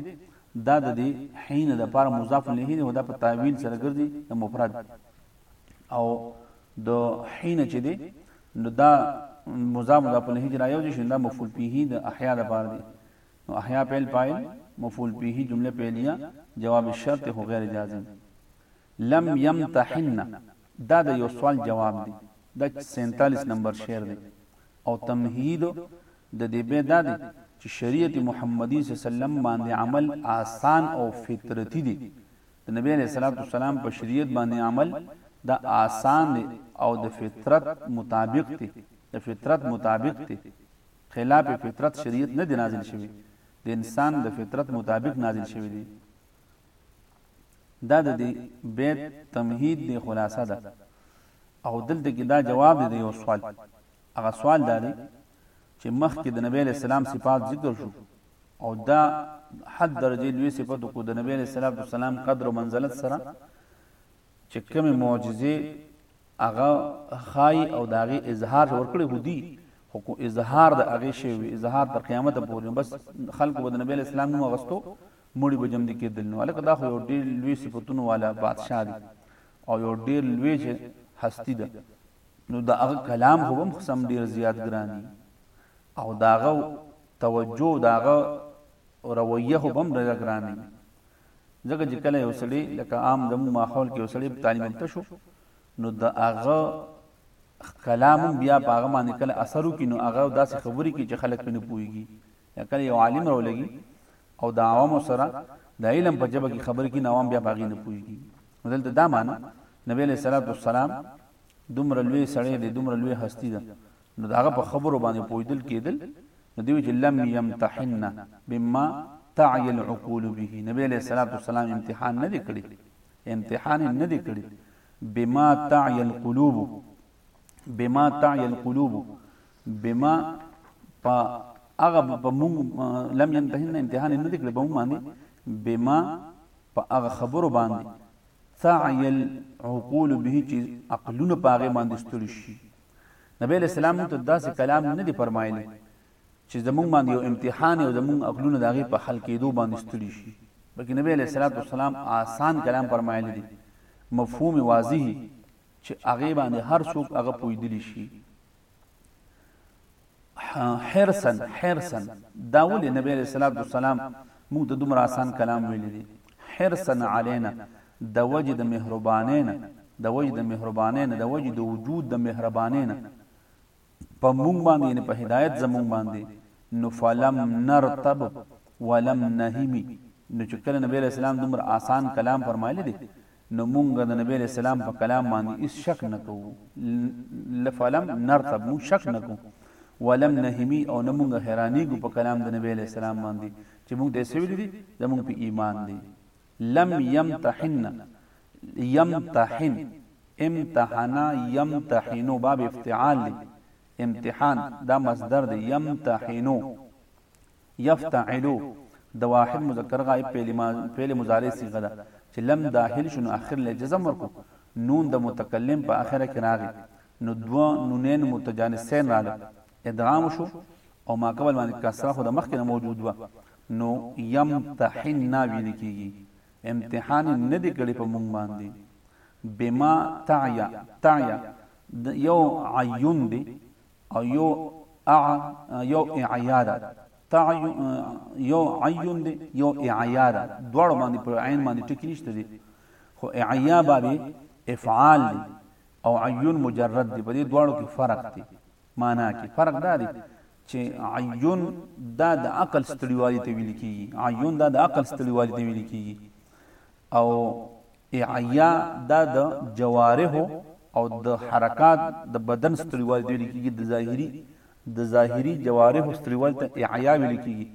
دا د دې حين د پاره مضاف الیه دی او دا په تعویل سره ګرځي د مفرد او د حين چې دی نو دا مضاف مضاف الیه چې رايو چې دا مفعول به د احیا د پاره دی نو احیا فعل فاعل مفعول به جمله فعلیه جواب الشرط خو غیر جازم لم یمتحن دا د یو سوال جواب دی د 47 نمبر شعر دی او تمهید د دې به دا دی چې شریعت محمدي صلی الله علیه وسلم باندې عمل آسان او فطرتي دی د نبی علیہ الصلوۃ والسلام په شریعت باندې عمل د آسان دی او د فطرت مطابق دی د فطرت مطابق دی خلاف فطرت شریعت نه دی نازل شوی د انسان د فطرت مطابق نازل شوی دی دا د دې بیت تمهید دی خلاصه ده او دلته کې دا جواب دی د یو سوال هغه سوال دا دی چې مخکې د نبی له سلام صفات ذکر شو او دا حد درجه لوی صفات کو د نبی له سلام قدر او منزلت سره چې کومه معجزه هغه ښايي او د هغې اظهار چې ورکړی خو دي خو کو اظهار د هغې شوی وي اظهار تر قیامته پورې نو بس خلکو به د نبی علیه السلام نوم اغستو مړي به جمدي کېدل نو هلکه دا خو یو ډېر لوی صفتونو والا بادشاه دی او یو ډېر لوی چې هستی ده نو د هغه کلام خو هم سم ډېر زیات ګران دي او د هغه توجه د هغه رویه خو هم ډېره ګرانه وي ځکه چې کله یو سړی لکه عام زموږ ماحول کې یو سړی په تعلیم یافته شو نو د هغه کلام بیا په هغه باندې کله اثر وکړي نو هغه داسې خبرې کوي چې خلک پې نه پوهېږي یا کله یو عالم راولګي او د عوامو سره د علم په جبه کې خبرې کوي نو عوام بیا په هغې نه پوهېږي نو دلته دا معنی نبی علیه الصلاۃ والسلام دومره لوی سړی دی دومره لوی هستی ده نو د هغه په خبرو باندې پوهېدل کېدل نو دی وایي چې لم یمتحنا بما تعی العقول به نبی علیه الصلاة والسلام امتحان نه دی کړی امتحان یې نه دی کړی بما تعی القلوب بما تعی القلوب بما په هغه په مونږ لم یمتحنا امتحان یې نه دی کړی په مونږ باندې بما په هغه خبرو باندې تعی العقول به چې عقلونه په هغې باندې ستړي شي نبی علیه السلام موږ ته داسې کلام نه دی فرمایلی چې زمونږ باندې یو امتحان او زمونږ عقلونه د هغې په حل کېدو باندې ستړي شي بلکې نبی علیه الصلات والسلام آسان کلام فرمایلی دی مفهوم واضح چې هغې باندې هر څوک هغه پوهېدلی شي حرصا حرصا دا ولې نبی علیہ الصلوۃ والسلام موږ ته دومره آسان کلام ویلی دی حرصا علینا د وجه د مهربانۍ نه د وجه د مهربانۍ نه د وجه د وجود د مهربانۍ نه په مونږ باندې یعنی په هدایت زمونږ باندې نو فلم نرتب ولم نهمی نو چې کله نبی اسلام دومره آسان کلام فرمایلی دی نو مونږ د نبی علیه السلام په کلام باندې هیڅ شک نه کوو، ل فلم نرتب، مونږ شک نه کوو، ولم نهمی او نه مونږ حیرانیږو په کلام د نبی علیه السلام باندې چې مونږ ته یې څه ویلي دي، زمونږ په ایمان دی. لم یمتحننا، یمتحن، امتحنا یمتحنو باب افتعال دی، امتحان دا مصدر دی، یمتحنو یفتعلو د واحد مذکر غائب فعل مضارع صيغه ده چې لم داخل شنو اخر له جزم ورکو نون د متکلم په اخره کې راغی نو دو نونین متجانسین راغله ادغام شو او ما قبل باندې کسره خو د مخکې نه موجود و نو یمتحن نا ویل کیږي امتحان نه دی کړی په مونږ باندې بما تعیا تعیا یو عیون دی او یو اع یو اعیا ده تع یو عین دی یو اعیا ده دواړو باندې په عین باندې ټکی نشته دی خو اعیا بابي افعال دی او عین مجرد دی په دې دواړو کې فرق دی معنا کې فرق دا دی چې عین دا د عقل ستړیوالي ته ویل کیږي عین دا د عقل ستړیوالي ته ویل کیږي او اعیا دا د جوارحو او د حرکات د بدن ستړیوالي ته ویل کېږي، د ظاهري د ظاهري جوارحو ستړیوالي ته اعیا ویل کېږي،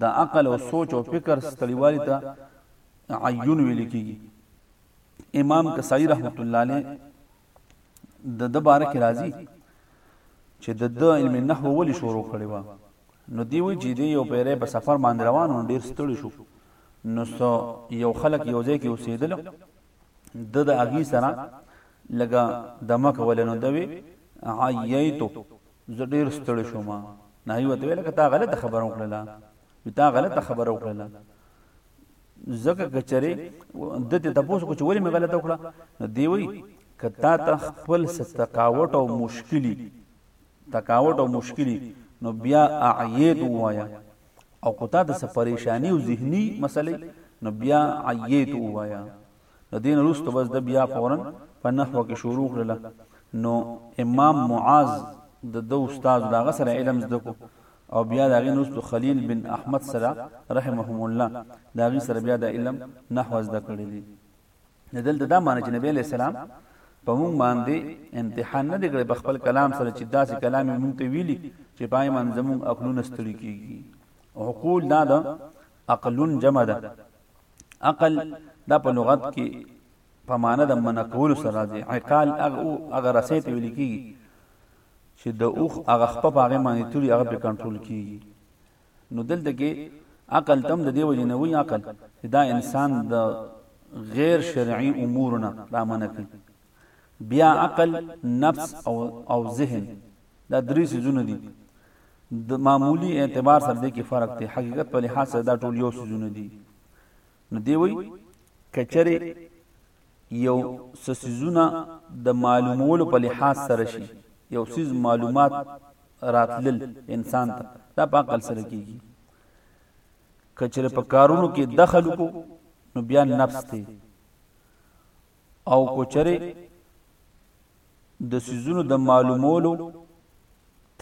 د عقل او سوچ او فکر ستړیوالي ته عیون ویل کېږي. امام کسائی رحمت الله علیه د د باره کې راځي چې د د علم نحو ولې شروع کړی و نو دی وی چې دی یو پیری په سفر باندې روان و ډیر ستړی شو نو سو یو خلک یو ځای کې اوسېدل د د اغي سره لګا دمه کول نو دوی عییتو زه ډیر ستړی شوم نه یو ته ویل کته غلطه خبره وکړه وتا غلطه خبره وکړه زکه کچره د ته تاسو کو چې ولې مې غلطه وکړه نو دی وی کتا ته خپل ستقاوت او مشکلی تقاوت او مشکلی نو بیا اعییت وایا او قطا د سپریشانی او ذهنی مسلې نو بیا عیت وایا د دین رستو بس د بیا فورا په نحو کې شروع کړل نو امام معاذ د دو استاد داغه سره علم زده کو او بیا دا غي نوستو خلیل بن احمد سره رحمهم الله دا غي سره بیا د علم نحو زده کړی دي نه دلته دا معنی چې نبی علیہ السلام په مونږ باندې امتحان نه دی کړی په خپل کلام سره چې داسې کلام یې مونږ ته ویلي چې پای باندې زمونږ عقلونه ستړي کیږي عقول دا ده عقلون جمع ده عقل دا په لغت کې په معنا د منقول سره دی عقال اغه او اغه رسیت ویل کیږي چې د اوخ اغه خپه باغې باندې توري اغه په کنټرول کیږي نو دلته کې عقل تم د دې وجې نه وي عقل چې دا انسان د غیر شرعي امور نه رامنه کوي بیا عقل نفس او او ذهن دا درې سيزونه دي د معمولی اعتبار سره د کې فرق دی حقیقت په لحاظ سره دا ټول یو سيزونه دي نو دی وی کچره یو څه څیزونه د معلومولو په لحاظ سره شي یو څیز معلومات راتلل انسان ته دا په عقل سره کیږي کچره په کارونو کې دخل کو نو بیا نفس ته او کوچره د سيزونو د معلومولو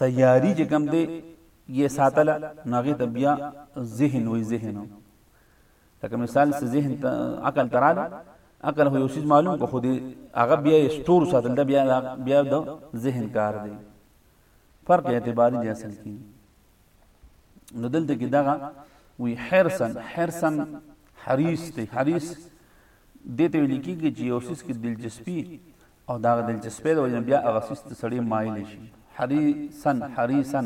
تیاری چې کوم دی یې ساتله ناغه د بیا ذهن وی ذهن لکه مثال څه ذهن ته عقل ته راغله عقل خو یو څیز معلوم کو خو دې هغه بیا یې سټور ساتل دا بیا بیا د ذهن کار دی فرق اعتباري دی اصل کې نو دلته کې دغه وی حرسن حرسن حریص دی حریص دې ته ویل کېږي چې یو څیز کې دلچسپي او دا دلچسپي د وجه بیا هغه څیز ته سړی مایل شي حریصن حریصن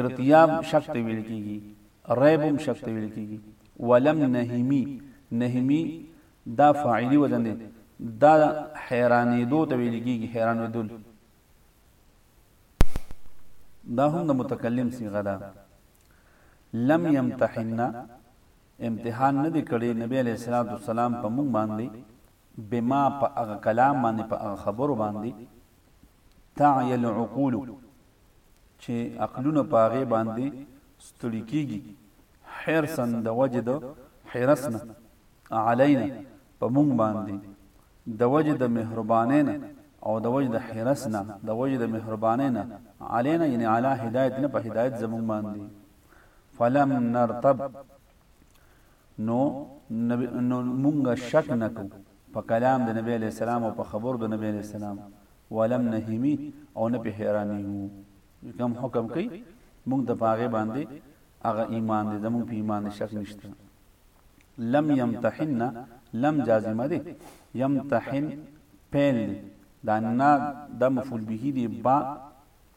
ارتیاب شک ته ویل کیږي ریب هم شک ته ویل کیږي ولم نهمی نهمی دا فاعلی وزن دی دا حیرانېدو ته ویل کیږي حیرانېدل دا هم د متکلم صيغه ده لم يمتحنا امتحان نه دی کړی نبی علیہ الصلوۃ والسلام په مونږ باندې بما په هغه کلام باندې په هغه خبرو باندې تعی العقول چې عقلونه په هغې باندې ستړي کېږي حرسا د وجې د حرس نه علینا په مونږ باندې د وجې د مهربانۍ نه او د وجې د حرس نه د وجې د مهربانۍ نه علینا یعنی علی هدایت نه په هدایت زمونږ باندې فلم نرتب نو نبی نو مونږ شک نکو په کلام د نبی علی السلام او په خبر د نبی علی السلام ولم نهمی او نه په حیرانیو کوم حکم کوي مونږ د پاغه باندې هغه ایمان دې زموږ په ایمان شک نشته لم يمتحننا لم جازمه دي يمتحن پیل دي دا نه د مفعول به دي با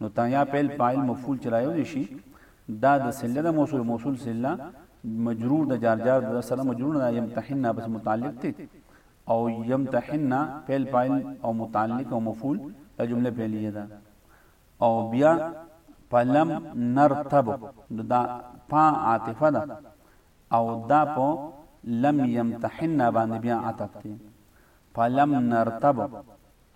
نو تانیا فعل فاعل مفعول چې رايو شي دا د سله د موصول موصول سله مجرور د جار جار د سره مجرور نه یمتحن بس متعلق ته او یمتحن فعل فاعل او متعلق او مفعول د جمله فعلیه ده او بیا فلم نرتب دا پا عاطفه ده او دا په لم یمتحن باندې بیا عطف ته فلم نرتب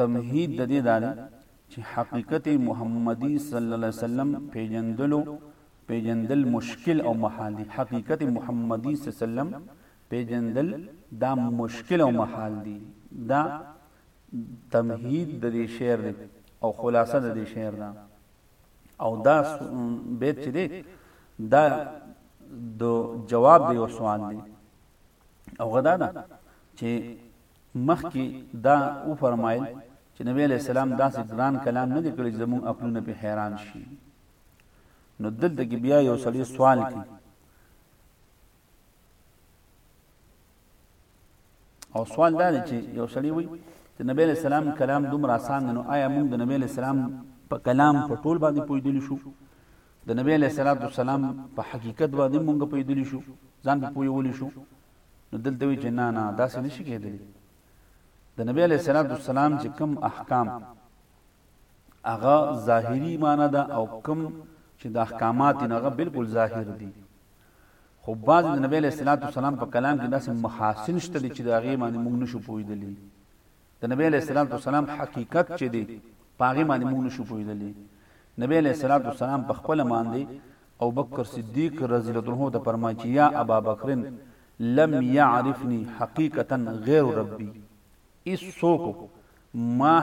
تمهید ددې دا دی چې حقیقت محمدي صلی الله علیه وسلم پیژندلو پیژندل مشکل او محال دي حقیقت محمدي صلی الله علیه وسلم پیژندل دا مشکل او محال دي دا تمهید د دې شعر دی او خلاصه د دې شعر ده او دا بیت چې دی دا د جواب دی او سوال دی او غدا ده چې مخکې دا وفرمایل چې نبي علیه السلام داسې ګران کلام نه دی کړی چې زموږ عقلونه پې حیران شي نو دلته کې بیا یو سړی سوال کوي او سوال دا دی چې یو سړی وایي چې نبی علیه السلام کلام دومره آسان دی نو آیا موږ د نبی علیه السلام په کلام په ټول باندې پوهېدلی شو د نبی علیه السلام په حقیقت باندې موږ پوهېدلی شو ځان پوهېولی شو نو دلته وی چې نه نه داسې نشي کېدلی د نبی علیه الصلاۃ والسلام چې کوم احکام هغه ظاهری معنی ده او کوم چې د احکامات نه هغه بالکل ظاهر دي خو بعض د نبی علیه الصلاۃ والسلام په کلام کې داسې محاسن شته چې د هغه باندې موږ نشو پوهېدلی د نبی علیه الصلاة والسلام حقیقت چې دی په هغې باندې موږ نشو پوهېدلی نبی علیه الصلاة والسلام په خپله باندې او بکر صدیق رضی الله عنه ته فرمایي چې یا ابا بکرن لم یعرفني حقیقتا غیر ربي هیڅوک ما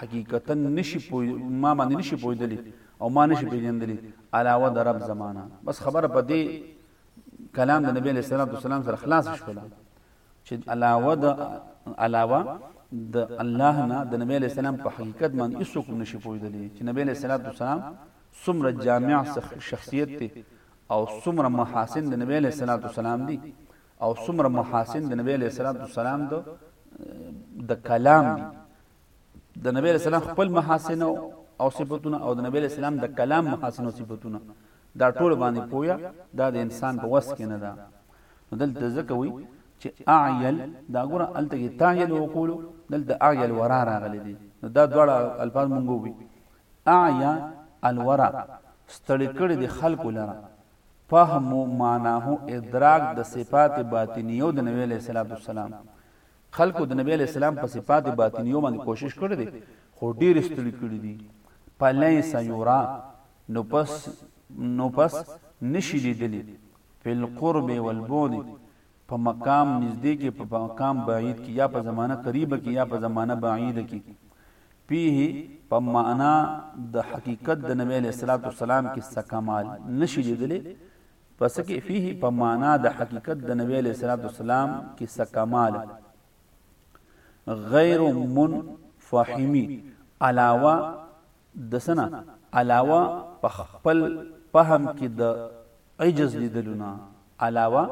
حقیقتا نشي پوی ما باندې نشي پویدلی او ما نشي پیژندلی علاوه د رب زمانہ بس خبره په دې کلام د نبی علیه الصلاة والسلام سره خلاص شوله چې علاوه د علاوه د الله نه د نبی علی السلام په حقیقت باندې هیڅ کوم نشي پوهیدلی چې نبی علی السلام څومره جامع شخصیت دی او څومره محاسن د نبی علی السلام دی او څومره محاسن د نبی علی السلام د د کلام دی د نبی علیہ السلام خپل محاسن او صفاتونه او د نبی علیہ السلام د کلام محاسن او صفاتونه دا ټول باندې پویا دا د انسان په وس کې نه ده نو دلته ځکه وی چې اعیل دا ګوره الته کې تعیل وقول دلته اعیل ورا راغلی دی نو دا دواړه الفاظ مونږ وی اعیا الورا ستړي کړي د خلکو لره فهم معناه ادراک د صفات باطنیو د نبی علیہ الصلوۃ والسلام خلکو د نبي علیه السلام په صفات باطنیو باندې کوشش کړی دی خو ډېر ستړي کړي دي پلیس یورا نو پس نو پس نشي لیدلی فی القرب والبعد په مقام نږدې کې په مقام بعید کې یا په زمانه قریبه کې یا په زمانه بعیده کې پیه په معنا د حقیقت د نبی علیه السلام کې سکمال نشي لیدلی پس کې فيه په مانا د حقیقت د نبی علیه الصلاة والسلام کې څه کمال غیر من فهمی علاوه د سنا علاوه په خپل فهم کې د عجز لیدلونه علاوه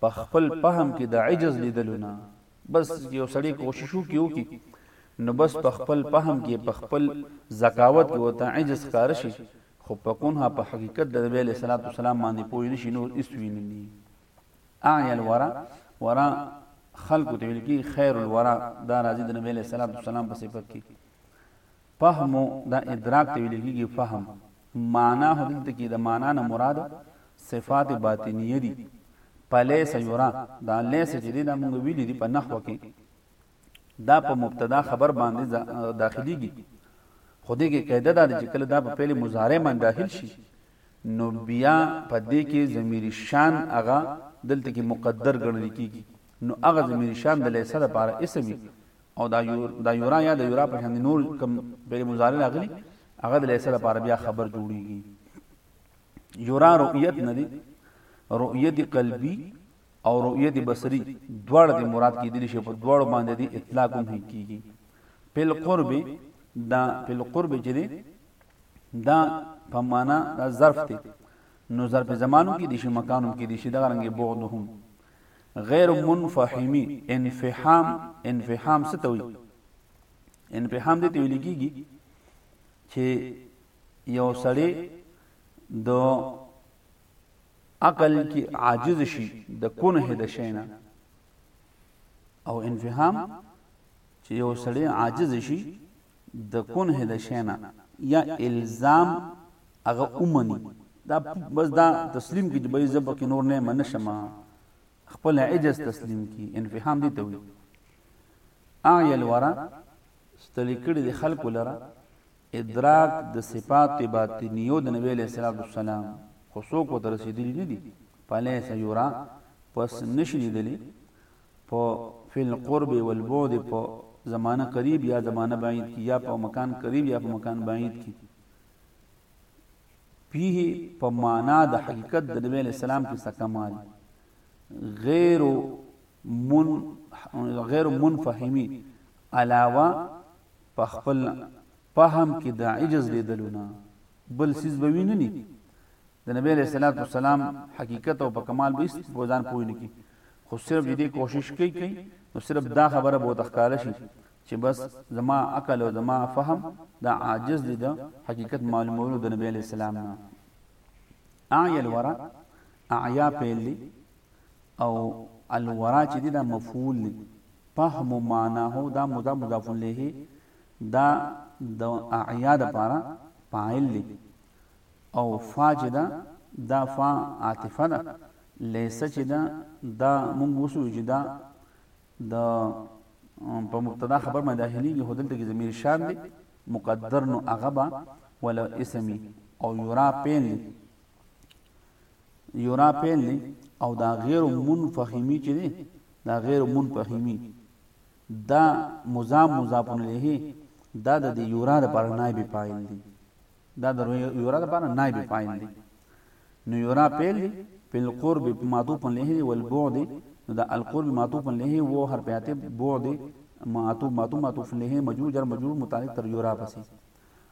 په خپل فهم کې د عجز لیدلونه بس یو سړی کوشش وکيو کی نو بس په خپل فهم کې په خپل زکاوت کې وته عجز کار شي خو په کنها په حقیقت د نبی علیه الصلاة والسلام باندې پوه نشي نور هیڅ ویني اعیا الورا ورا خلق ته ویل کی خیر الورا دا راځي د نبی علیه الصلاة والسلام په صفت کې فهم دا ادراک ته ویل کیږي فهم معنا دلته کې د معنا نه مراد صفات باطنیه دي پلیس یورا دا لیس چې دا موږ ویلي دي په نحو کې دا په مبتدا خبر باندې داخليږي خو دې کې قاعده دا ده چې کله دا په فعل مضارع باندې داخل شي نو بیا په دې کې ضمیر شان هغه دلته کې مقدر ګڼل کیږي نو هغه ضمیر شان د لیسه لپاره اسمي او دا یور دا یورا یا د یورا په شان نور کم فعل مضارع راغلي هغه د لیسه لپاره بیا خبر جوړیږي یورا رؤیت نه دی رؤیت قلبی او رؤیت بصری دواړه دې مراد کېدلی شي په دواړو باندې دې اطلاق هم کیږي پل قرب دا پل قرب چې دی دا په معنا دا ظرف دی نو ظرف زمانو کې دي شي مکانو کې دي شي دا رنګ بعدهم غیر منفحمی انفحام انفحام څه ته وایي انفحام دې ته ویل کیږي چې یو سړی د عقل کی عاجز شي د کنه د شي نه او انفهام چې یو سړی عاجز شي د کنه د شي نه یا الزام هغه اومني دا بس دا تسلیم کی جبې زب کې نور نه من شمه خپل عجز تسلیم کی انفهام دي ته وي اعیل ورا ستړي کړي د خلکو لره ادراک د صفات باطنیو د نبی علیه الصلوة والسلام خو څوک ورته رسېدلي نه دي، فلیس یرا پس نه شي لیدلی په فی القرب والبعد په زمانه قریب یا زمانه بعید کې یا په مکان قریب یا په مکان بعید کې فيه په معنا د حقیقت د نبی علیه السلام کې څه کمال غیر من غیر منفهمی علاوه په خپل پهم کې د عجز لېدلو نه بل څیز به وي نه ني د نبی علیه الصلاة والسلام حقیقت او په کمال به هیڅ په ځان پوه نه کړي خو صرف چې دې کوشش کوي کوي نو صرف دا خبره به ورته ښکاره شي چې بس زما عقل او زما فهم دا عاجز دي د حقیقت معلومولو د نبی علیه السلام نه اعیا الورا اعیا پیل دی او الورا چې دی دا مفعول دی فهم معناه دا مضاف مضاف الیه دا د اعیا د پاره فاعل دی او فاجدا دا فا عاطفه ده لیس چې دا دا مونږ وسو چې دا د په مبتدا خبر ما داخلي کې هدل ته ضمیر شان دی مقدر نو اغبا ولا اسمی او یرا پین دی یورا پیل دی او دا غیر منفهمی چې دی دا غیر منفهمی دا مضاف مضاف الیه دا د دې یورا لپاره نائب فاعل دی دا د یورا لپاره نائب فاعل دی نو یورا پیل دی په القرب معطوف الیه دی والبعد نو دا القرب معطوف الیه وو هر پیاته بعد معطوف معطوف معطوف الیه مجرور جر مجرور متعلق تر یورا پسې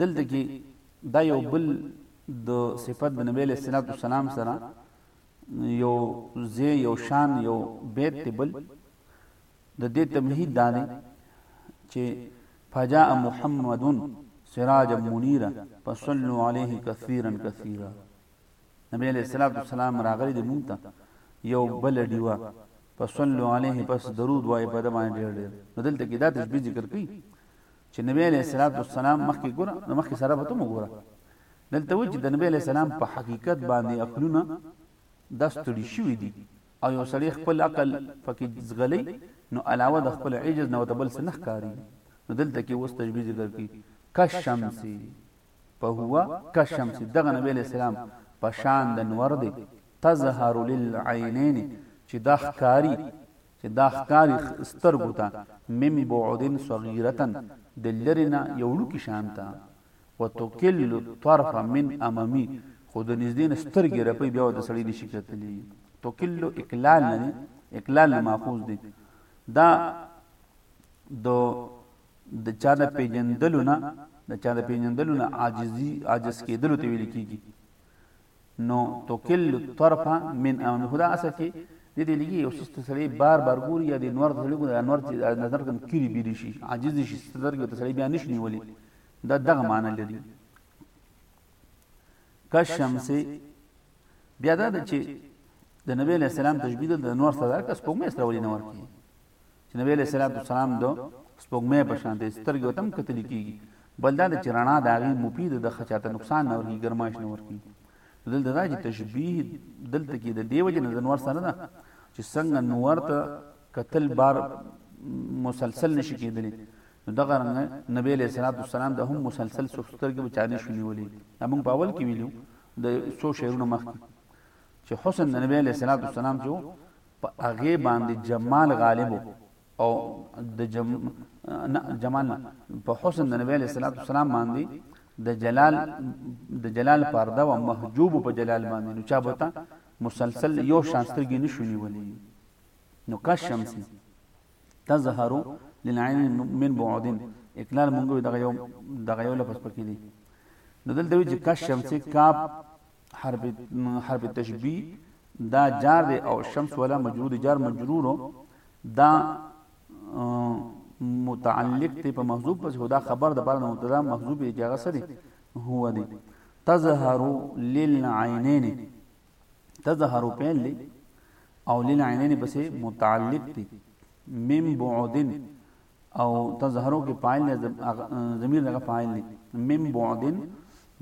دلته کې دا یو بل د صفت د نبی علیه الصلاة والسلام سره یو زی یو شان یو بیت دی بل د دې تمهید دا دی چې فجاء محمد سراجا منیرا فصلوا علیه کثیرا کثیرا نبی علیہ الصلوۃ والسلام راغلی دی مونږ ته یو بل دیوا فصلوا علیه پس درود وای په دمانه ډیر ډیر دلته کې دا تشبیه ذکر کړي چې نبی علیه الصلاة والسلام مخکې ګوره نو مخکې سره به ته مو ګوره دلته وایي چې د نبی علیه السلام په حقیقت باندې عقلونه دا ستړي شوي دي او یو سړی خپل عقل پکې ځغلی نو علاوه د خپل عجز نه وتبل څه نخکاری نو دلته کې اوس تشبیه ذکر کی کشمس په هو کشمس دغه نبی علیہ السلام په شان د نور دی تظهر للعینین چې دا ښکاری چې دا ښکاري سترګو ته من بعد صغیرة د لرې نه یو وړوکي شان ته وتکل الطرف من امامي خو د نږدې نه سترګې رپي بیا ورته سړی نشي کتلی تکل اکلال نه اکلال نه ماخوذ دی دا د د چا د پیجندلو نه د چا د پیجندلو نه عاجزي عاجز کېدلو ته ویل کیږي نو تکل الطرف من امامه دا اصل کې د دې لګي یو څه سړی بار بار ګوري یا د نور سړی ګوري نور چې نظر کوم کیری بیری شي عاجز شي ستر کې سړی بیا نشنی ولي دا دغه معنی لري کا شمس بیا دا چې د نبی له سلام تشبیه د نور سره کا سپوږمۍ سره ولي نور کې چې نبی له سلام والسلام دو سپوږمې په شان دي سترګې وتم کتل کیږي بل دا چې رڼا د هغه مفید د خچاته نقصان نه ورګي ګرمایش نه ورګي دلته دا چې تشبیه دلته کې د دیو جن د نور سره ده چې څنګه نور ته قتل بار مسلسل نشي کېدلی نو دغه رنګ نبی له سلام والسلام د هم مسلسل سخترګي بچانه شونی ولي موږ په اول کې ویلو د سو شعرونو مخکې چې حسن د نبی له سلام والسلام جو په هغې باندې جمال غالب او د جم نه جمال نه په حسن د نبی علیه الصلاۃ والسلام باندې د جلال د جلال پرده او محجوب په جلال باندې نو چا بوتا مسلسل یو شانسترګي نشونی ولي نو کا شمس تظهر للعين من بعد اکلال مونږ دغه یو دغه یو لفظ پکې دي نو دلته وی چې کا شمس کا حرف حرف تشبیه دا جار دی او شمس ولا مجرور دی جار مجرور دا متعلق ته په محذوب پس هدا خبر د بار مبتدا محذوب دی چې هغه سره هو دی تظهر للعينين تظهر فعل او للعينين بس متعلق دی من بعدن او تظهرو کې فاعل دی ضمیر دغه فاعل دی من بعد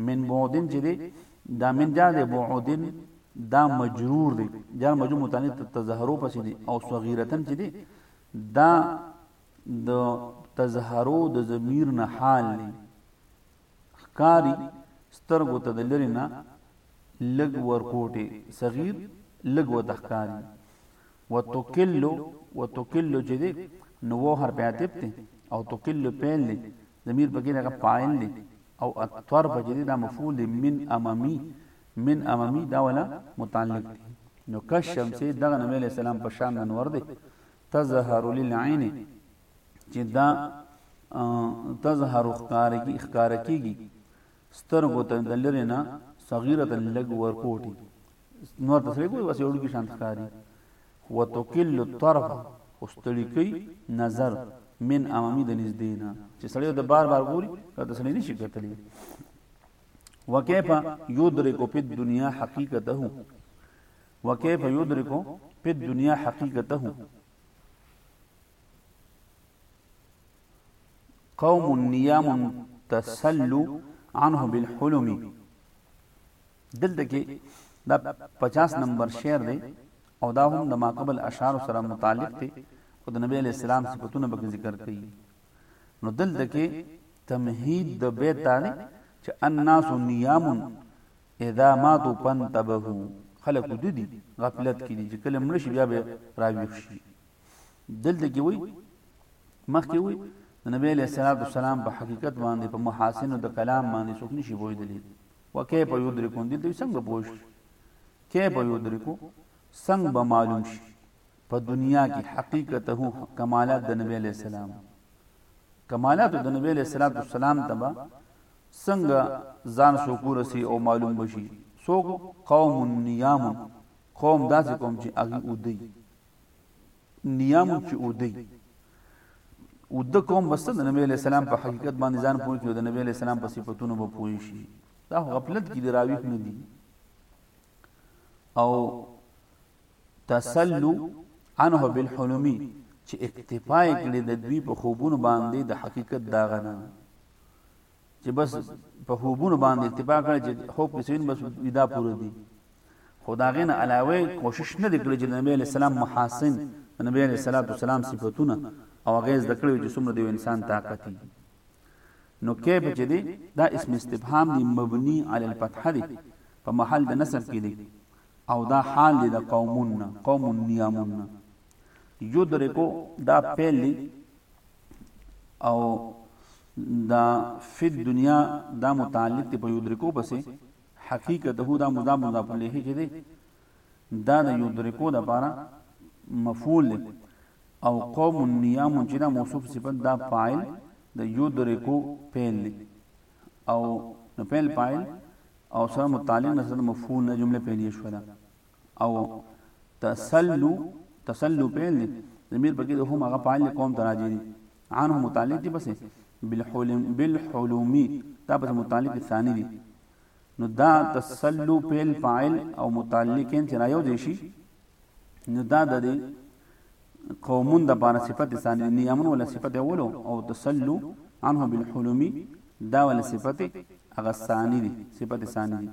من بعد چې دی دا من جا دی بعد دا مجرور دی جار مجرور متعنی تظهرو پسې دی او صغیرتن چې دی دا د تظهرو د ضمیر نه حال دی ښکاری سترګو ته د لری نه لګ ورکوټي صغیر لګ وتخکاری وتکل وتکل چې دی نو و حرف عاطف دی او تکل پیل دی ضمیر پکې دغه فاعل دی او الطرف چې دی دا مفعول دی من امامي من امامي دا ولا متعلق دی نو کشم چې دغه نبی علیہ السلام په شان انور دی تظهر للعين چې دا تظهر خکارکی خکارکیږي سترګو ته د لرې نه صغیره د لږ ورکوټي نور ته سړی ګوري بس یو لوګي شان ښکاري وتقل الطرف او ستړي کوي نظر من امامي د نږدې نه چې سړی د بار بار ګوري دا د سړی نشي کتلی وکيف يدرك في الدنيا حقيقته وكيف يدرك في الدنيا حقيقته قوم نيام تسلو عنه بالحلم دلته کې دا 50 نمبر شعر دی او دا هم د ماقبل اشعار سره متعلق دی او د نبی علی السلام صفاتونه به ذکر کړي نو دلته کې تمهید د بیت دا دی چې الناس نيام اذا ماتوا فانتبهوا خلق دودي غفلت کې دي چې کله مړ شي بیا به راویښ شي دلته کې وي مخکې وي د نبی علیہ الصلوۃ والسلام په حقیقت باندې په محاسن د کلام باندې څوک نشي پوهیدلی وکيف یدرکون دلته څنګه پوښ کیف یدرکو څنګه به معلوم شي په دنیا کې حقیقته کمالات د نبی علیہ السلام کمالات د نبی علیہ الصلوۃ والسلام تبا څنګه ځان سو کورسي او معلوم بشي سو قوم نیام قوم داسې قوم چې اغي اودي نیام چې اودی او د قوم بس د نبی علی السلام په حقیقت باندې ځان پوه کړي او د نبی علی السلام په صفاتونو به پوه شي دا غفلت کې دی راوي نه دي او تسلو عنه بالحلمي چې اکتفا کړي د دوی په خوبونو باندې د حقیقت داغه نه چې بس په خوبونو باندې اکتفا کړی چې خوب کې سوین بس ویدا پوره دي خو د هغې نه علاوه کوشش نه دی کړی چې د نبی علیه السلام محاسن د نبی علیه السلام صفتونه او هغې زده کړی چې څومره د یو انسان طاقت دي نو کیف چې دی دا اسم استفهام دی مبني علی الفتحه دی په محل د نصب کې دی او دا حال دی د قومون قوم نیامون یدرکو دا پیل دی او دا فی دنیا دا متعلق دی په یدرکو پسې حقیقت هو دا مضاف مضاف الیه چې دی دا د یدرکو د پاره مفعول دی او قوم النیام چې دا موصوف صفت دا فاعل د یدرکو فعل دی او نو فعل فاعل او سره متعلق نه سره مفعول نه جمله فعلیه شوه او تسلو تسلو پیل دی ضمیر پکې د هم هغه فاعل قوم تراجی دی عنه متعلق دی پسې بالحلم بالحلومی دا پسې متعلق ثانی دی نو دا تسلو پیل فاعل او متعلقین چې رايو دي شي نو دا د دې قومون د بار صفت ثانی نیامن ولا صفت اولو او تسلو عنه بالحلمی دا ولا صفت هغه ثانی دي صفت ثانی دي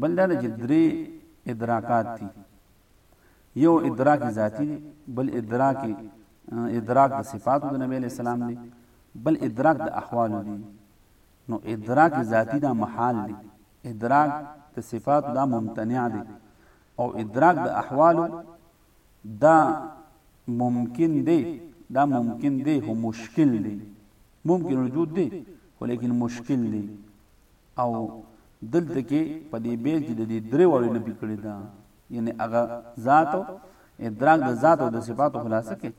بل دا چې درې ادراکات دي یو ادراک ذاتی دی بل ادراک ادراک د صفاتو د نبی علیہ السلام دی بل ادراک د احوال دی نو ادراک ذاتی دا محال دی ادراک د صفات دا ممتنع دی او ادراک د احوال دا ممکن دی دا ممکن دی هو مشکل دی ممکن وجود دی ولیکن مشکل دی او دلته کې په دې بیت کې د دې درې واړو نفي کړې ده یعنی هغه ذات او ادراک د ذات او د صفاتو خلاصه کې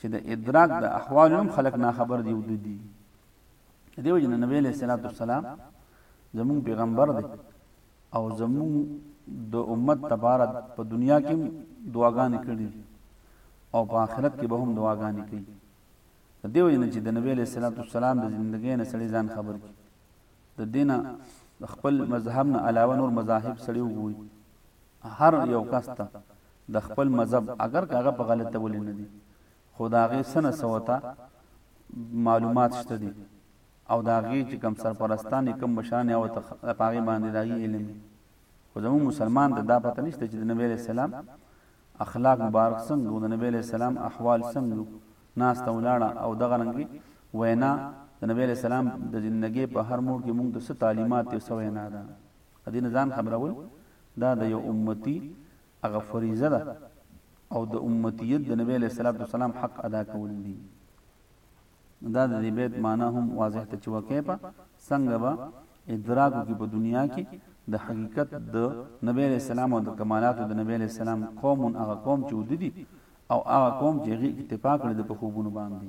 چې د ادراک د احوال هم خلق نه خبر دی او د دې دیو جن نبی له صلوات والسلام زمون پیغمبر دی او زمون د امت تبارک په دنیا کې دعاګانې کړې او په آخرت کې به هم دعاګانې کوي دیو جن چې د نبی له صلوات والسلام د ژوندۍ نه سړي ځان خبر کی د دې نه د خپل مذهب نه علاوه نور مذاهب سړی وګوري هر یو کس ته د خپل مذهب اگر که هغه په غلطه ولې نه دي خو د هغې څه نه څه ورته معلومات شته دي او د هغې چې کوم سرپرستان یې کوم مشران یې ورته په هغې باندې د هغې علم خو زموږ مسلمان ته دا پته نشته چې د نبي علیه السلام اخلاق مبارک څنګه وو د نبی علیه السلام احوال څنګه وو ناسته ولاړه او دغه رنګې وینا د نبی علیه السلام د زندګې په هر موړ کې موږ ته څه تعلیمات دی او څه وینا ده د دې نه ځان خبرول دا د یو امتی هغه فریضه ده او د امتیت د نبی علیه السلام حق ادا کول دي نو دا د دې بیت معنی هم واضح ته چې وکیپه څنګه به ادراک وکړي په دنیا کې د حقیقت د نبی علیہ السلام او د کمالاتو د نبی علیہ السلام قوم هغه قوم چې ودی او هغه قوم چې غي اتفاق لري د خوبونو باندې